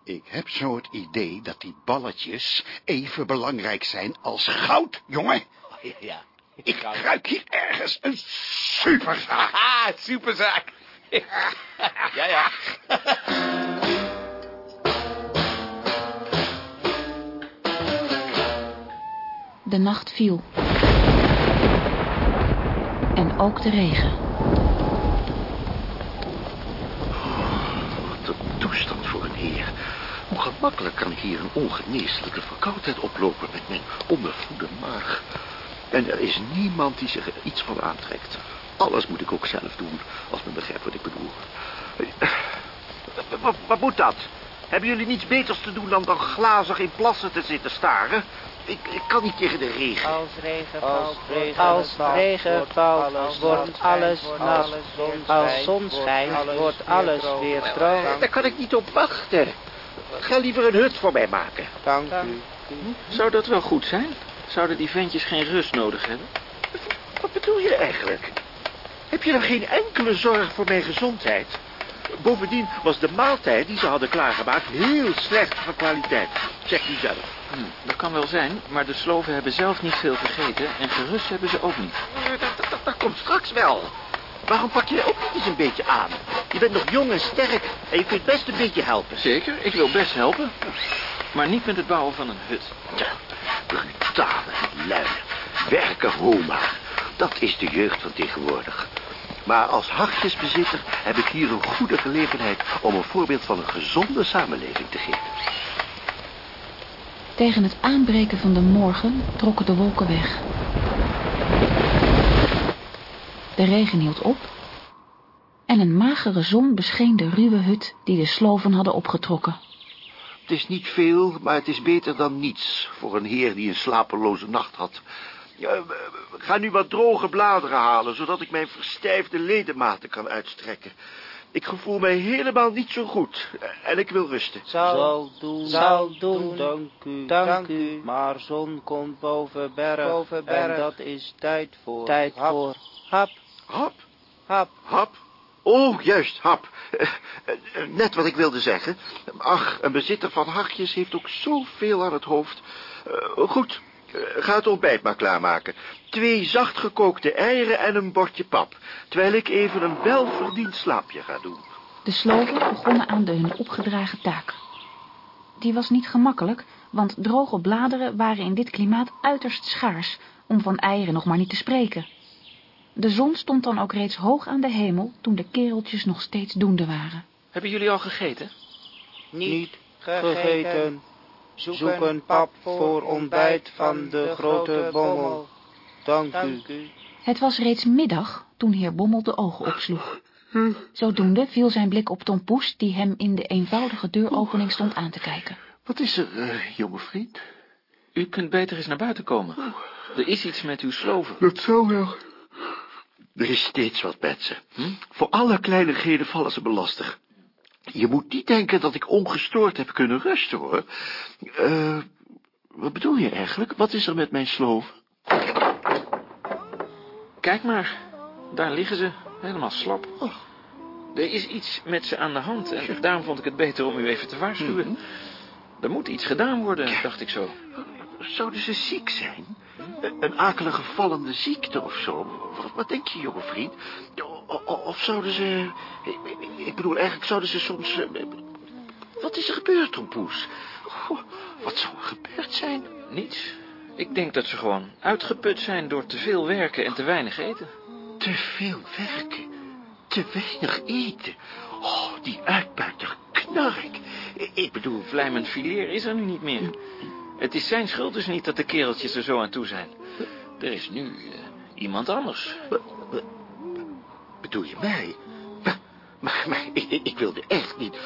Ik heb zo het idee dat die balletjes even belangrijk zijn als goud, jongen. Ja, ja. Ik ruik hier ergens een superzaak. Ah, superzaak. ja, ja. De nacht viel. En ook de regen. Wat een toestand voor een heer. Hoe gemakkelijk kan hier een ongeneeslijke verkoudheid oplopen met mijn ondervoede maag. En er is niemand die zich er iets van aantrekt. Alles moet ik ook zelf doen, als men begrijpt wat ik bedoel. Eh, Wat, wat moet dat? Hebben jullie niets beters te doen dan dan glazig in plassen te zitten staren? Ik, ik kan niet tegen de regen. Als regen valt, als regen valt, wordt alles nat. Als zon schijnt, wordt alles weer droog. Daar kan ik niet op wachten. Ga liever een hut voor mij maken. Dank u. Zou dat wel goed zijn? Zouden die ventjes geen rust nodig hebben? Wat bedoel je eigenlijk? Heb je dan geen enkele zorg voor mijn gezondheid? Bovendien was de maaltijd die ze hadden klaargemaakt heel slecht van kwaliteit. Check die zelf. Hm, dat kan wel zijn, maar de sloven hebben zelf niet veel gegeten en gerust hebben ze ook niet. Eh, Dat, dat, dat, dat komt straks wel. Waarom pak je ook niet eens een beetje aan? Je bent nog jong en sterk en je kunt best een beetje helpen. Zeker, ik wil best helpen. Maar niet met het bouwen van een hut. Ja, brutale lui. Werken homa. Dat is de jeugd van tegenwoordig. Maar als hachjesbezitter heb ik hier een goede gelegenheid... om een voorbeeld van een gezonde samenleving te geven. Tegen het aanbreken van de morgen trokken de wolken weg. De regen hield op en een magere zon bescheen de ruwe hut die de sloven hadden opgetrokken. Het is niet veel, maar het is beter dan niets... voor een heer die een slapeloze nacht had. Ja, we- we- ga nu wat droge bladeren halen... zodat ik mijn verstijfde ledematen kan uitstrekken. Ik gevoel mij helemaal niet zo goed en ik wil rusten. Zal doen, zal doen, dank u, dank u. Maar zon komt boven berg, boven berg. en dat is tijd voor, tijd voor. Hap, Hap, hap. hap. Oh, juist, hap. Eh, eh, Net wat ik wilde zeggen. Ach, een bezitter van hachjes heeft ook zoveel aan het hoofd. Eh, goed, eh, ga het ontbijt maar klaarmaken. Twee zacht gekookte eieren en een bordje pap. Terwijl ik even een welverdiend slaapje ga doen. De sloven begonnen aan de hun opgedragen taak. Die was niet gemakkelijk, want droge bladeren waren in dit klimaat uiterst schaars, om van eieren nog maar niet te spreken. De zon stond dan ook reeds hoog aan de hemel toen de kereltjes nog steeds doende waren. Hebben jullie al gegeten? Niet gegeten. Zoeken pap voor ontbijt van de grote bommel. Dank u. Het was reeds middag toen heer Bommel de ogen opsloeg. Zodoende viel zijn blik op Tom Poes, die hem in de eenvoudige deuropening stond aan te kijken. Wat is er, eh, jonge vriend? U kunt beter eens naar buiten komen. Er is iets met uw sloven. Dat zou wel. Er is steeds wat met ze. Voor alle kleinigheden vallen ze me lastig. Je moet niet denken dat ik ongestoord heb kunnen rusten, hoor. Eh, wat bedoel je eigenlijk? Wat is er met mijn sloof? Kijk maar, daar liggen ze, helemaal slap. Er is iets met ze aan de hand en daarom vond ik het beter om u even te waarschuwen. Er moet iets gedaan worden, dacht ik zo. Zouden ze ziek zijn? Een akelige vallende ziekte of zo? Wat, wat denk je, jonge vriend? Of zouden ze... Ik, bedoel, eigenlijk zouden ze soms... eh, Wat is er gebeurd, Tom Poes? Goh, Wat zou er gebeurd zijn? Niets. Ik denk dat ze gewoon uitgeput zijn door te veel werken en te weinig eten. Te veel werken, te weinig eten. Oh, die uitbuiter knark. Ik, bedoel, Vlijmen fileer is er nu niet meer. Het is zijn schuld dus niet dat de kereltjes er zo aan toe zijn. Er is nu eh, iemand anders. Bedoel je mij? Maar, maar, maar ik, ik, wilde echt niet...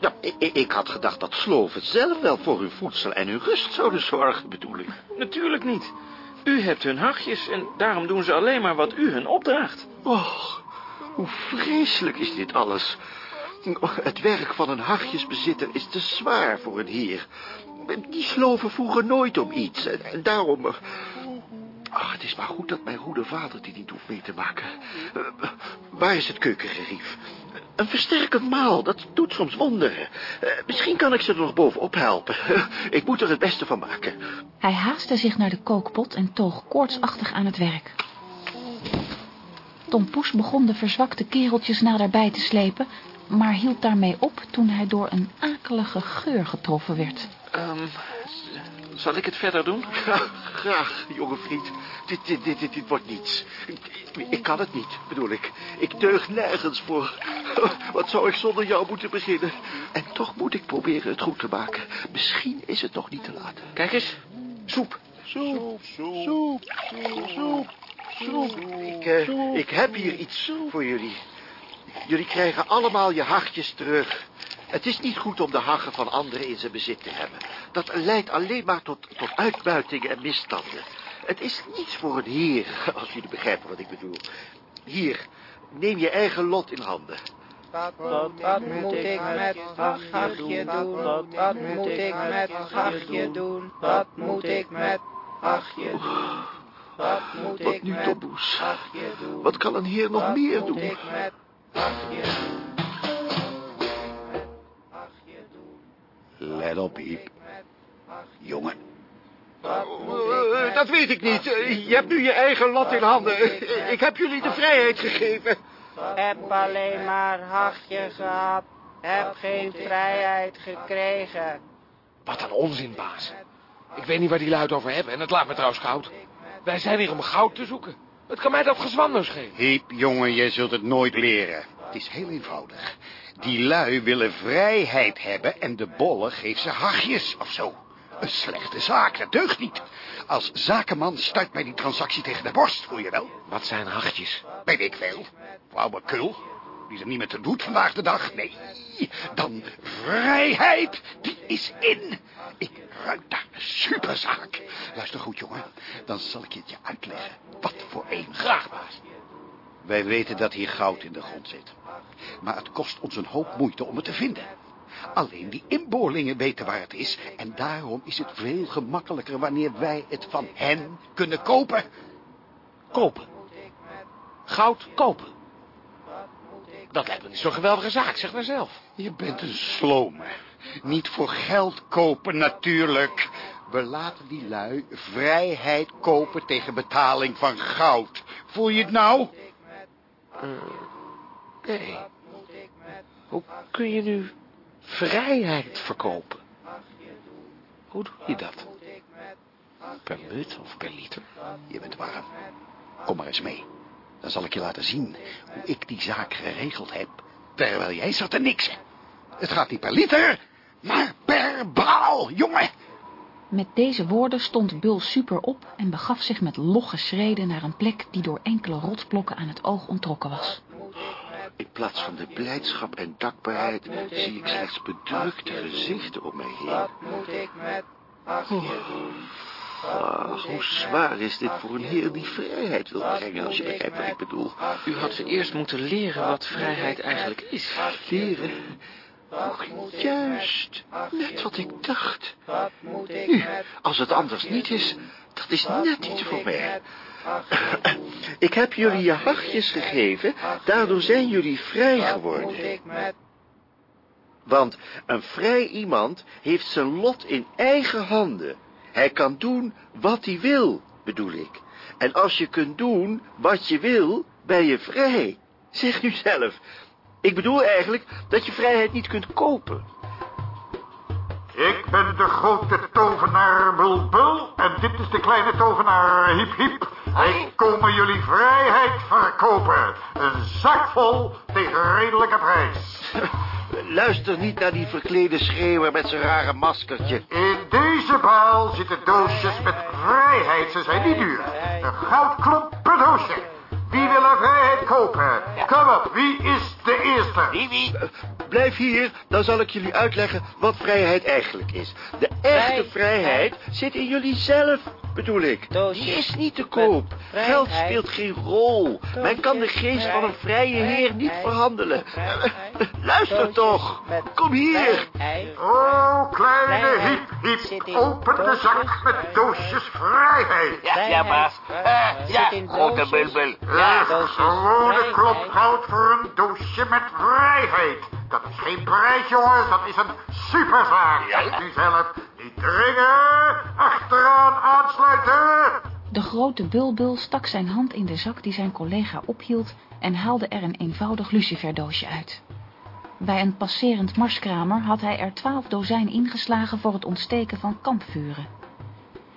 Nou, ik, ik- ik had gedacht dat sloven zelf wel voor hun voedsel en hun rust zouden zorgen, bedoel ik. Natuurlijk niet. U hebt hun hachjes en daarom doen ze alleen maar wat u hun opdraagt. Och, hoe vreselijk is dit alles. Het werk van een hachjesbezitter is te zwaar voor een heer. Die sloven vroegen nooit om iets. En, en daarom... Ach, het is maar goed dat mijn goede vader dit niet hoeft mee te maken. Eh, waar is het keukengerief? Een versterkend maal, dat doet soms wonderen. Eh, misschien kan ik ze er nog bovenop helpen. ik moet er het beste van maken. Hij haastte zich naar de kookpot en toog koortsachtig aan het werk. Tom Poes begon de verzwakte kereltjes naderbij te slepen, maar hield daarmee op toen hij door een akelige geur getroffen werd. Ehm, zal ik het verder doen? Graag, graag, jonge vriend. Dit, dit, dit, dit, dit wordt niets. Ik, ik kan het niet, bedoel ik. Ik deug nergens voor. Wat zou ik zonder jou moeten beginnen? En toch moet ik proberen het goed te maken. Misschien is het nog niet te laat. Kijk eens. Soep. Soep, soep, soep, soep, soep. Ik, eh, ik heb hier iets voor jullie. Jullie krijgen allemaal je hartjes terug. Het is niet goed om de haggen van anderen in zijn bezit te hebben. Dat leidt alleen maar tot, tot uitbuitingen en misstanden. Het is niets voor een heer, als jullie begrijpen wat ik bedoel. Hier, neem je eigen lot in handen. Wat, wat moet ik met hachje doen? Wat moet ik met hachje doen? Wat moet ik met hachje doen? Wat moet Wat ik nu, met hachje doen? Wat kan een heer nog Wat meer moet doen? ik met hachje doen? Let op, Iep. Jongen, dat weet ik niet. Je hebt nu je eigen lot in handen. Ik heb jullie de vrijheid gegeven. Heb alleen maar hachje gehad. Heb geen vrijheid gekregen. Wat een onzin, baas. Ik weet niet waar die luid over hebben en het laat me trouwens koud. Wij zijn hier om goud te zoeken. Het kan mij dat gezwander schelen. Hiep, jongen, je zult het nooit leren. Het is heel eenvoudig. Die lui willen vrijheid hebben en de bolle geeft ze hachjes of zo. Een slechte zaak, dat deugt niet. Als zakenman stuit mij die transactie tegen de borst, voel je wel? Wat zijn hachtjes? Weet ik veel. Flauwekul. Die er niet meer te doet vandaag de dag. Nee, dan vrijheid. Die is in. Ik ruik daar een superzaak. Luister goed, jongen. Dan zal ik je het je uitleggen. Wat voor een. Graag, baas. Wij weten dat hier goud in de grond zit. Maar het kost ons een hoop moeite om het te vinden. Alleen die inboorlingen weten waar het is. En daarom is het veel gemakkelijker wanneer wij het van hen kunnen kopen. Kopen. Goud kopen. Dat lijkt me niet zo'n geweldige zaak, zeg maar zelf. Je bent een slome. Niet voor geld kopen, natuurlijk. We laten die lui vrijheid kopen tegen betaling van goud. Voel je het nou? Nee. Hoe kun je nu vrijheid verkopen? Hoe doe je dat? Per mut of per liter? Je bent warm. Kom maar eens mee. Dan zal ik je laten zien hoe ik die zaak geregeld heb. Terwijl jij zat te niksen. Het gaat niet per liter, maar per baal, jongen. Met deze woorden stond Bul Super op en begaf zich met logge schreden naar een plek die door enkele rotsblokken aan het oog onttrokken was. In plaats van de blijdschap en dankbaarheid zie ik slechts bedrukte gezichten om mij heen. Wat moet ik met hachje doen? Ach, hoe zwaar is dit voor een heer die vrijheid wil brengen, als je begrijpt wat ik bedoel. U had ze eerst moeten leren wat vrijheid eigenlijk is. Leren? Juist. Net wat ik dacht. Nu, als het anders niet is, dat is net iets voor mij. Ik heb jullie je hachjes gegeven, daardoor zijn jullie vrij geworden. Want een vrij iemand heeft zijn lot in eigen handen. Hij kan doen wat hij wil, bedoel ik. En als je kunt doen wat je wil, ben je vrij. Zeg nu zelf. Ik bedoel eigenlijk dat je vrijheid niet kunt kopen. Ik ben de grote tovenaar Bulbul en dit is de kleine tovenaar Hiep Hiep. Wij komen jullie vrijheid verkopen. Een zak vol tegen redelijke prijs. Luister niet naar die verklede schreeuwer met zijn rare maskertje. In deze baal zitten doosjes met vrijheid. Ze zijn niet duur. Een goudklomp per doosje. Wie wil er vrijheid kopen? Kom op, wie is de eerste? Wie, wie? Blijf hier, dan zal ik jullie uitleggen wat vrijheid eigenlijk is. De echte Vrij- vrijheid zit in jullie zelf, bedoel ik. Die is niet te koop. Geld speelt geen rol. Men kan de geest van een vrije heer niet verhandelen. Luister toch. Kom hier. Oh, kleine Hiep zit Hiep, in open de zak met doosjes vrijheid. Ja, ja, baas. Eh, ja, Zit in grote bulbul. Ja, Ja, gewone klop goud voor een doosje met vrijheid. Dat is geen prijs, jongens. Dat is een superzaak. Kijk u zelf. Niet. Achteraan aansluiten. De grote bulbul stak zijn hand in de zak die zijn collega ophield en haalde er een eenvoudig luciferdoosje uit. Bij een passerend marskramer had hij er twaalf dozijn ingeslagen voor het ontsteken van kampvuren.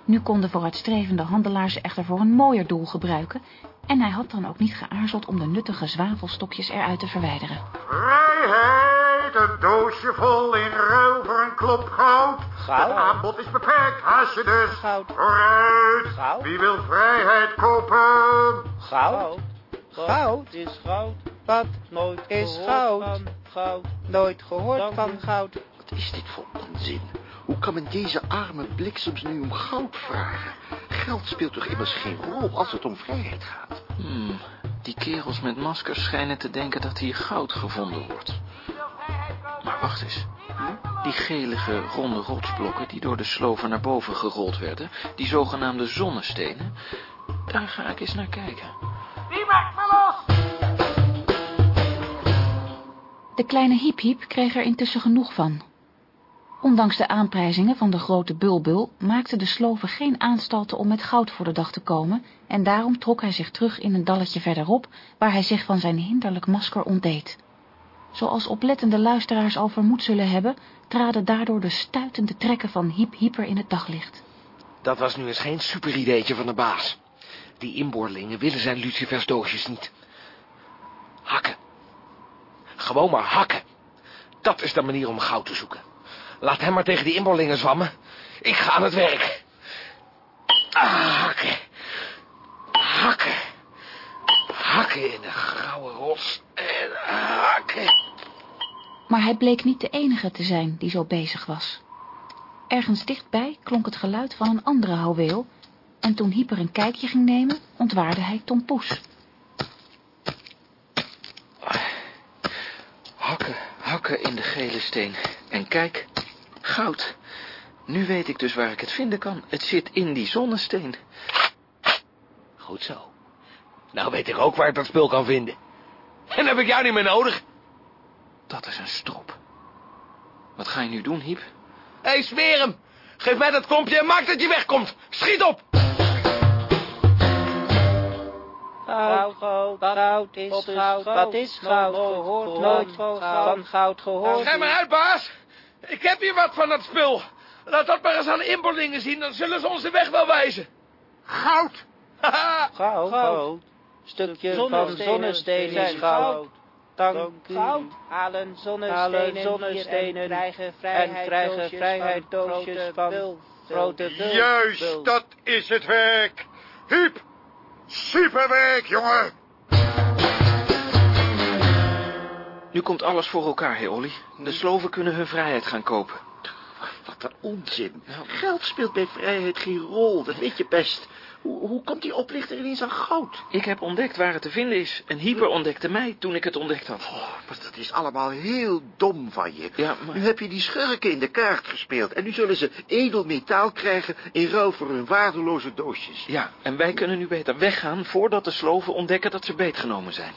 Nu konden vooruitstrevende handelaars echter voor een mooier doel gebruiken en hij had dan ook niet geaarzeld om de nuttige zwavelstokjes eruit te verwijderen. Vrijheid, een doosje vol in ruil voor een klop goud. Goud? Het aanbod is beperkt, haasje dus. Goud. Vooruit. Goud? Wie wil vrijheid kopen? Goud. Goud is goud. Wat nooit is goud. Goud. Nooit gehoord van goud. Wat is dit voor onzin? Hoe kan men deze arme bliksems nu om goud vragen? Geld speelt toch immers geen rol als het om vrijheid gaat? Hmm, die kerels met maskers schijnen te denken dat hier goud gevonden wordt. Maar wacht eens. Die gelige, ronde rotsblokken die door de sloven naar boven gerold werden, die zogenaamde zonnestenen, daar ga ik eens naar kijken. Wie maakt me los? De kleine Hiep Hiep kreeg er intussen genoeg van. Ondanks de aanprijzingen van de grote Bulbul maakte de sloven geen aanstalten om met goud voor de dag te komen en daarom trok hij zich terug in een dalletje verderop, waar hij zich van zijn hinderlijk masker ontdeed. Zoals oplettende luisteraars al vermoed zullen hebben, traden daardoor de stuitende trekken van Hiep Hieper in het daglicht. Dat was nu eens geen superideetje van de baas. Die inboorlingen willen zijn lucifersdoosjes niet. Hakken. Gewoon maar hakken. Dat is de manier om goud te zoeken. Laat hem maar tegen die inboorlingen zwammen. Ik ga aan het werk. Ah, hakken. Hakken. Hakken in de grauwe rots. En hakken. Maar hij bleek niet de enige te zijn die zo bezig was. Ergens dichtbij klonk het geluid van een andere houweel, en toen Hyper een kijkje ging nemen, ontwaarde hij Tom Poes. Hakken, hakken in de gele steen. En kijk, goud. Nu weet ik dus waar ik het vinden kan. Het zit in die zonnesteen. Goed zo. Nou weet ik ook waar ik dat spul kan vinden. En heb ik jou niet meer nodig. Dat is een strop. Wat ga je nu doen, Hiep? Hé, hey, smeer hem. Geef mij dat klompje en maak dat je wegkomt. Schiet op. Goud, goud, goud is goud. Wat is goud? Gehoord, nooit van goud gehoord. Ga maar uit, baas. Ik heb hier wat van dat spul. Laat dat maar eens aan de inboorlingen zien, dan zullen ze ons de weg wel wijzen. Goud. Goud, goud. Stukje van zonnesteen is goud. Dank u. Halen zonnestenen, en krijgen vrijheid, en krijgen vrijheid doosjes van grote bul. Juist, dat is het werk. Huub, superwerk, jongen. Nu komt alles voor elkaar, heer Olly. De sloven kunnen hun vrijheid gaan kopen. Wat een onzin. Geld speelt bij vrijheid geen rol, dat weet je best. Hoe, hoe komt die oplichter ineens aan goud? Ik heb ontdekt waar het te vinden is. En Hyper ontdekte mij toen ik het ontdekt had. Oh, maar dat is allemaal heel dom van je. Ja, maar... Nu heb je die schurken in de kaart gespeeld. En nu zullen ze edel metaal krijgen in ruil voor hun waardeloze doosjes. Ja, en wij kunnen nu beter weggaan voordat de sloven ontdekken dat ze beetgenomen zijn.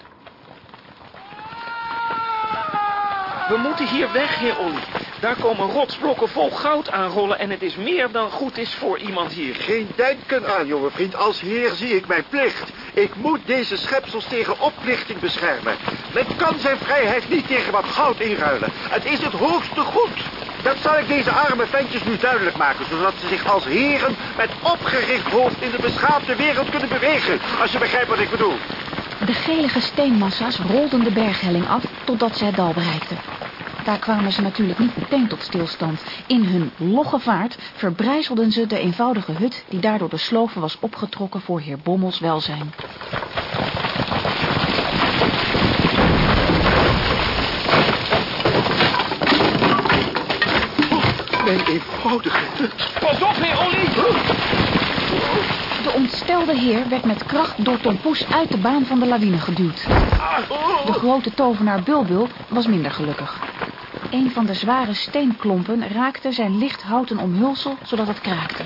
We moeten hier weg, heer Olly. Daar komen rotsblokken vol goud aanrollen en het is meer dan goed is voor iemand hier. Geen denken aan, jonge vriend. Als heer zie ik mijn plicht. Ik moet deze schepsels tegen oplichting beschermen. Men kan zijn vrijheid niet tegen wat goud inruilen. Het is het hoogste goed. Dat zal ik deze arme ventjes nu duidelijk maken, zodat ze zich als heren met opgericht hoofd in de beschaafde wereld kunnen bewegen. Als je begrijpt wat ik bedoel. De gelige steenmassa's rolden de berghelling af totdat ze het dal bereikten. Daar kwamen ze natuurlijk niet meteen tot stilstand. In hun logge vaart verbrijzelden ze de eenvoudige hut die daardoor de sloven was opgetrokken voor heer Bommels welzijn. Mijn eenvoudige hut. Pas op, heer Olly. De ontstelde heer werd met kracht door Tom Poes uit de baan van de lawine geduwd. De grote tovenaar Bulbul was minder gelukkig. Een van de zware steenklompen raakte zijn licht houten omhulsel, zodat het kraakte.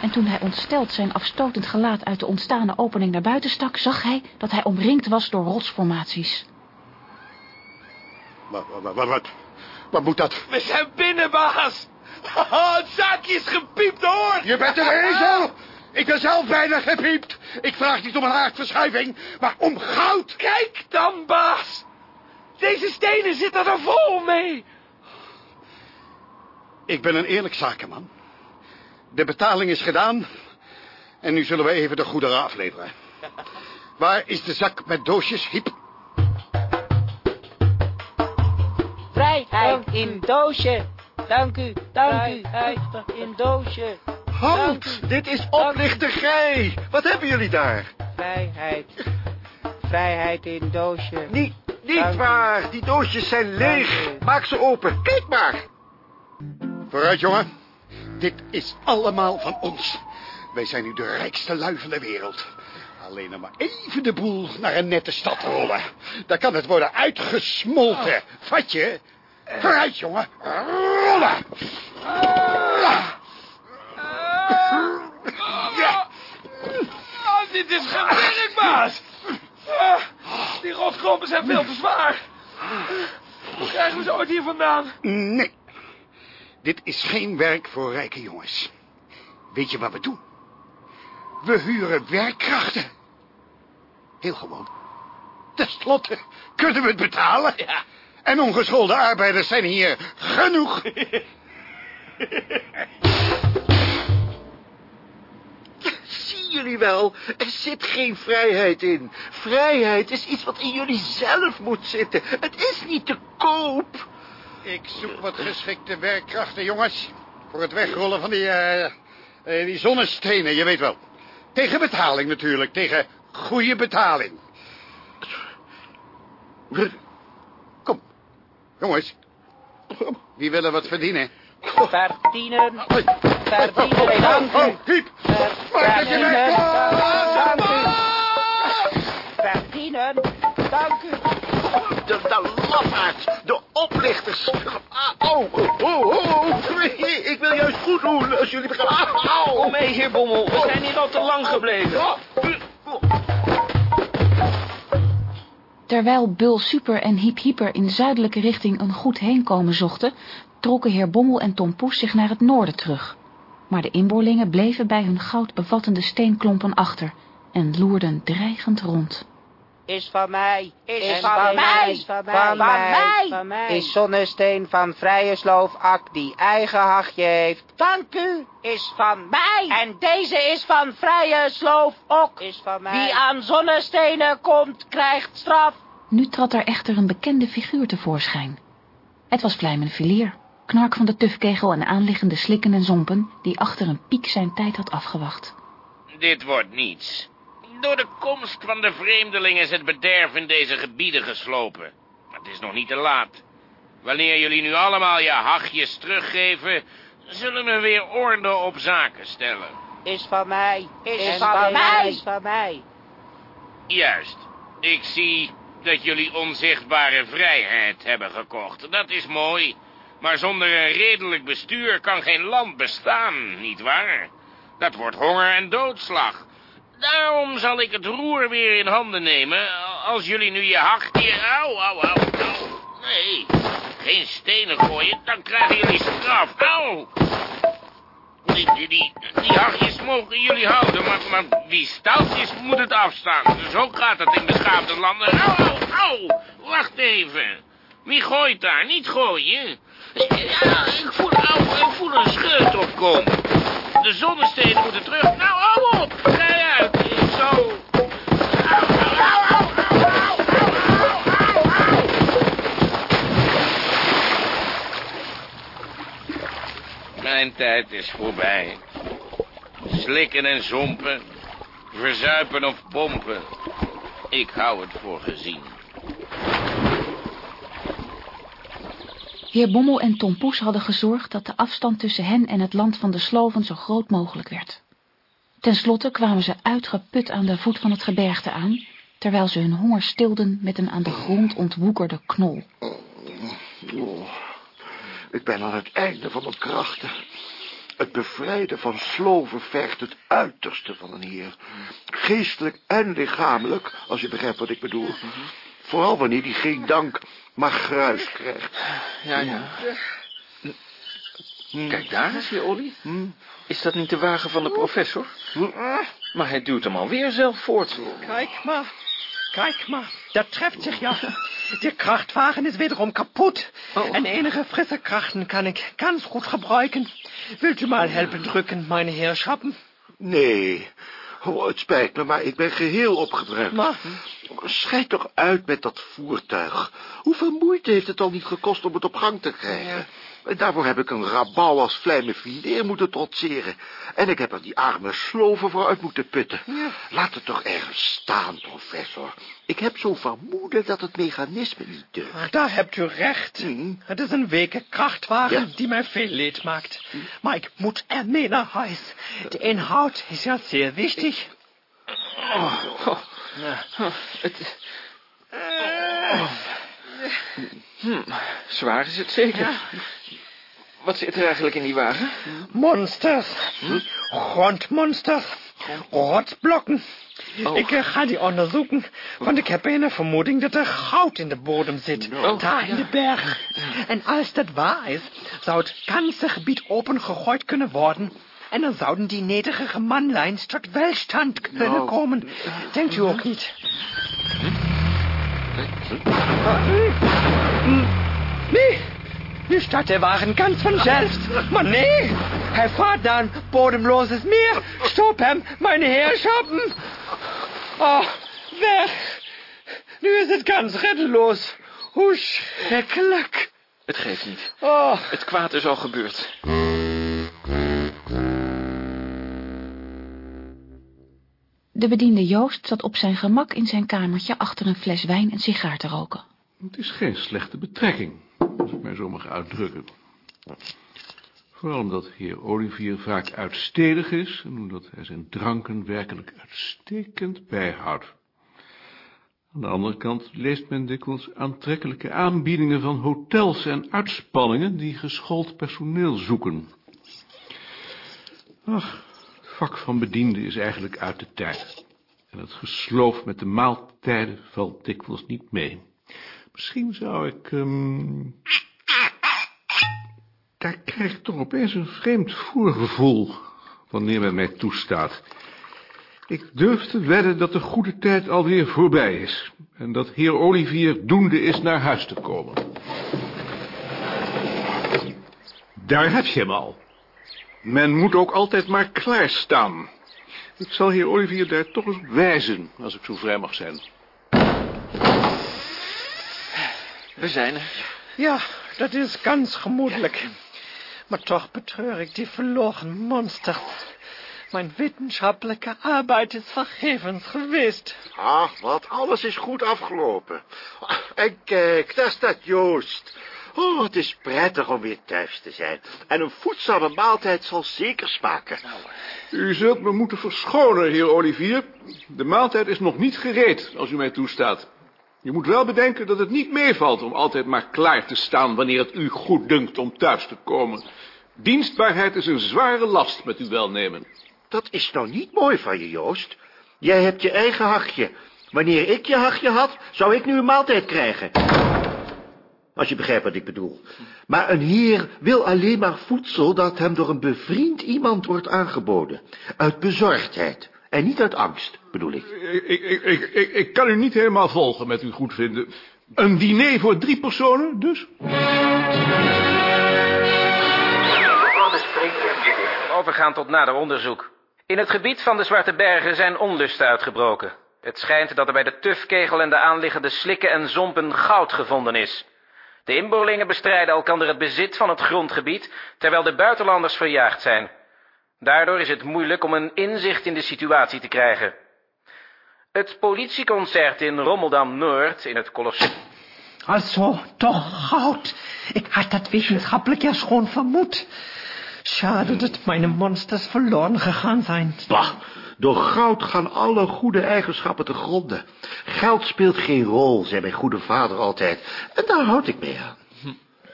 En toen hij ontsteld zijn afstotend gelaat uit de ontstane opening naar buiten stak, zag hij dat hij omringd was door rotsformaties. Wat, wat, wat, wat, wat moet dat? We zijn binnen, baas. Het zaakje is gepiept, hoor. Je bent een ezel! Ik ben zelf bijna gepiept. Ik vraag niet om een aardverschuiving, maar om goud. Kijk dan, baas. Deze stenen zitten er vol mee. Ik ben een eerlijk zakenman. De betaling is gedaan. En nu zullen we even de goederen afleveren. Waar is de zak met doosjes, Hiep? Vrijheid in doosje. Dank u, dank u. Vrijheid in doosje. Houd, dit is oplichterij. Wat hebben jullie daar? Vrijheid. vrijheid in doosje. Niet, niet waar. Die doosjes zijn leeg. Maak ze open. Kijk maar. Vooruit, jongen. Dit is allemaal van ons. Wij zijn nu de rijkste lui van de wereld. Alleen nog maar even de boel naar een nette stad rollen. Dan kan het worden uitgesmolten. Vat je? Vooruit, jongen. Rollen. Ja. Ah, dit is geen werk, baas. Ah, die rotklompen zijn veel te zwaar. Hoe krijgen we ze ooit hier vandaan? Nee. Dit is geen werk voor rijke jongens. Weet je wat we doen? We huren werkkrachten. Heel gewoon. Ten slotte kunnen we het betalen. Ja. En ongeschoolde arbeiders zijn hier genoeg. Zien jullie wel, er zit geen vrijheid in. Vrijheid is iets wat in jullie zelf moet zitten. Het is niet te koop. Ik zoek wat geschikte werkkrachten, jongens. Voor het wegrollen van die, eh, eh, die zonnestenen, je weet wel. Tegen betaling natuurlijk, tegen goede betaling. Jongens. Wie willen wat verdienen? Verdienen. Hoi. Verdienen. Dank Oh, u. Hiep. Maak dat je Verdienen. Dank u. Verdienen. Dank u. De, de lafaards, de oplichters. Ah, Oh, oh, oh, oh. Ik wil juist goed doen, als jullie begrijpen. Ah, Au. Kom mee, heer Bommel. We zijn hier al te lang gebleven. Terwijl Bul Super en Hiep Hieper in zuidelijke richting een goed heenkomen zochten, trokken heer Bommel en Tom Poes zich naar het noorden terug. Maar de inboorlingen bleven bij hun goud bevattende steenklompen achter en loerden dreigend rond. Is van mij. Is Is van, van mij. mij. Van Van mij. Van mij. Is zonnesteen van vrije sloofak die eigen hachje heeft. Dank u. Is van mij. En deze is van vrije sloof ook. Is van mij. Wie aan zonnestenen komt, krijgt straf. Nu trad er echter een bekende figuur tevoorschijn. Het was Vlijmen Filier, knark van de tufkegel en aanliggende slikken en zompen, die achter een piek zijn tijd had afgewacht. Dit wordt niets. Door de komst van de vreemdeling is het bederf in deze gebieden geslopen. Maar het is nog niet te laat. Wanneer jullie nu allemaal je hachjes teruggeven... zullen we weer orde op zaken stellen. Is van mij. Is, Is van, van mij. mij. Is van mij. Juist. Ik zie dat jullie onzichtbare vrijheid hebben gekocht. Dat is mooi. Maar zonder een redelijk bestuur kan geen land bestaan, nietwaar? Dat wordt honger en doodslag. Daarom zal ik het roer weer in handen nemen... als jullie nu je hachje... Au, au, au, au. Nee, geen stenen gooien, dan krijgen jullie straf. Au! Die, die, mogen jullie houden, maar, maar die staaltjes moet het afstaan. Zo gaat het in beschaafde landen. Au, au, au! Wacht even. Wie gooit daar? Niet gooien. Ja, ik voel, au, ik voel een scheut opkomen. De zonnestenen moeten terug. Nou, hou op! Mijn tijd is voorbij. Slikken en zompen, verzuipen of pompen. Ik hou het voor gezien. Heer Bommel en Tom Poes hadden gezorgd dat de afstand tussen hen en het land van de sloven zo groot mogelijk werd. Ten slotte kwamen ze uitgeput aan de voet van het gebergte aan, terwijl ze hun honger stilden met een aan de grond ontwoekerde knol. Ik ben aan het einde van mijn krachten. Het bevrijden van sloven vergt het uiterste van een heer. Geestelijk en lichamelijk, als je begrijpt wat ik bedoel. Vooral wanneer die geen dank, maar gruis krijgt. Ja, ja. Kijk daar eens, heer Olly. Is dat niet de wagen van de professor? Maar hij duwt hem alweer zelf voort. Kijk maar, kijk maar, dat treft zich ja. De krachtwagen is wederom kapot. Oh. En enige frisse krachten kan ik ganz goed gebruiken. Wilt u mal helpen drukken, meine Heerschappen? Nee, oh, het spijt me, maar ik ben geheel opgebrand. Maar, Schijt toch uit met dat voertuig. Hoeveel moeite heeft het al niet gekost om het op gang te krijgen? En daarvoor heb ik een rabouw als vlijmenfileer moeten trotseren. En ik heb er die arme sloven voor uit moeten putten. Laat het toch ergens staan, professor. Ik heb zo'n vermoeden dat het mechanisme niet deugt. Ach, daar hebt u recht. Het is een weken krachtwagen Ja. die mij veel leed maakt. Maar ik moet ermee naar huis. De inhoud is ja zeer wichtig. Het... Hm, zwaar is het zeker. Wat zit er eigenlijk in die wagen? Monsters. Grondmonsters. Rotsblokken. Oh. Ik eh, ga die onderzoeken, want ik heb een vermoeding dat er goud in de bodem zit. daar in de bergen. En als dat waar is, zou het ganse gebied opengegooid kunnen worden. En dan zouden die nederige manlijns tot welstand kunnen komen. Denkt u ook niet? Nee, nu staat der Wagen ganz von selbst. Maar nee, hij vaart naar een bodemloses meer. Stop hem, mijn heerschappen. Oh, weg. Nu is het ganz reddeloos. Hoe schrikkelijk. Het geeft niet. Oh, Het kwaad is al gebeurd. De bediende Joost zat op zijn gemak in zijn kamertje achter een fles wijn en sigaar te roken. Het is geen slechte betrekking, als ik mij zo mag uitdrukken. Vooral omdat heer Olivier vaak uitstedig is en omdat hij zijn dranken werkelijk uitstekend bijhoudt. Aan de andere kant leest men dikwijls aantrekkelijke aanbiedingen van hotels en uitspanningen die geschoold personeel zoeken. Ach, het vak van bediende is eigenlijk uit de tijd. En het gesloof met de maaltijden valt dikwijls niet mee. Misschien zou ik... ehm, Daar krijg ik toch opeens een vreemd voorgevoel, wanneer men mij toestaat. Ik durf te wedden dat de goede tijd alweer voorbij is. En dat heer Olivier doende is naar huis te komen. Daar heb je hem al. Men moet ook altijd maar klaarstaan. Ik zal heer Olivier daar toch eens wijzen, als ik zo vrij mag zijn. We zijn er. ja, dat is ganz gemoedelijk. Maar toch betreur ik die verloren monsters. Mijn wetenschappelijke arbeid is vergevens geweest. Ach, wat, alles is goed afgelopen. En kijk, daar staat Joost. Oh, het is prettig om weer thuis te zijn. En een voedzame maaltijd zal zeker smaken. U zult me moeten verschonen, heer Olivier. De maaltijd is nog niet gereed, als u mij toestaat. Je moet wel bedenken dat het niet meevalt om altijd maar klaar te staan wanneer het u goed dunkt om thuis te komen. Dienstbaarheid is een zware last met uw welnemen. Dat is nou niet mooi van je, Joost. Jij hebt je eigen hachje. Wanneer ik je hachje had, zou ik nu een maaltijd krijgen. Als je begrijpt wat ik bedoel. Maar een heer wil alleen maar voedsel dat hem door een bevriend iemand wordt aangeboden. Uit bezorgdheid. En niet uit angst, bedoel ik. Ik, ik, ik, ik, kan u niet helemaal volgen met uw goedvinden. Een diner voor drie personen, dus? Overgaan tot nader onderzoek. In het gebied van de Zwarte Bergen zijn onlusten uitgebroken. Het schijnt dat er bij de Tufkegel en de aanliggende slikken en zompen goud gevonden is. De inboorlingen bestrijden elkander het bezit van het grondgebied, terwijl de buitenlanders verjaagd zijn. Daardoor is het moeilijk om een inzicht in de situatie te krijgen. Het politieconcert in Rommeldam-Noord in het Colosseum... Also, toch goud. Ik had dat wetenschappelijk ja schon vermoed. Schade dat mijn monsters verloren gegaan zijn. Bah, door goud gaan alle goede eigenschappen te gronden. Geld speelt geen rol, zei mijn goede vader altijd. En daar houd ik mee aan.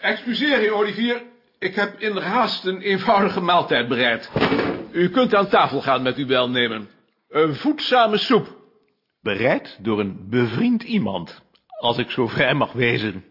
Excuseer, heer Olivier. Ik heb in een eenvoudige maaltijd bereid. U kunt aan tafel gaan met uw welnemen. Een voedzame soep. Bereid door een bevriend iemand. Als ik zo vrij mag wezen.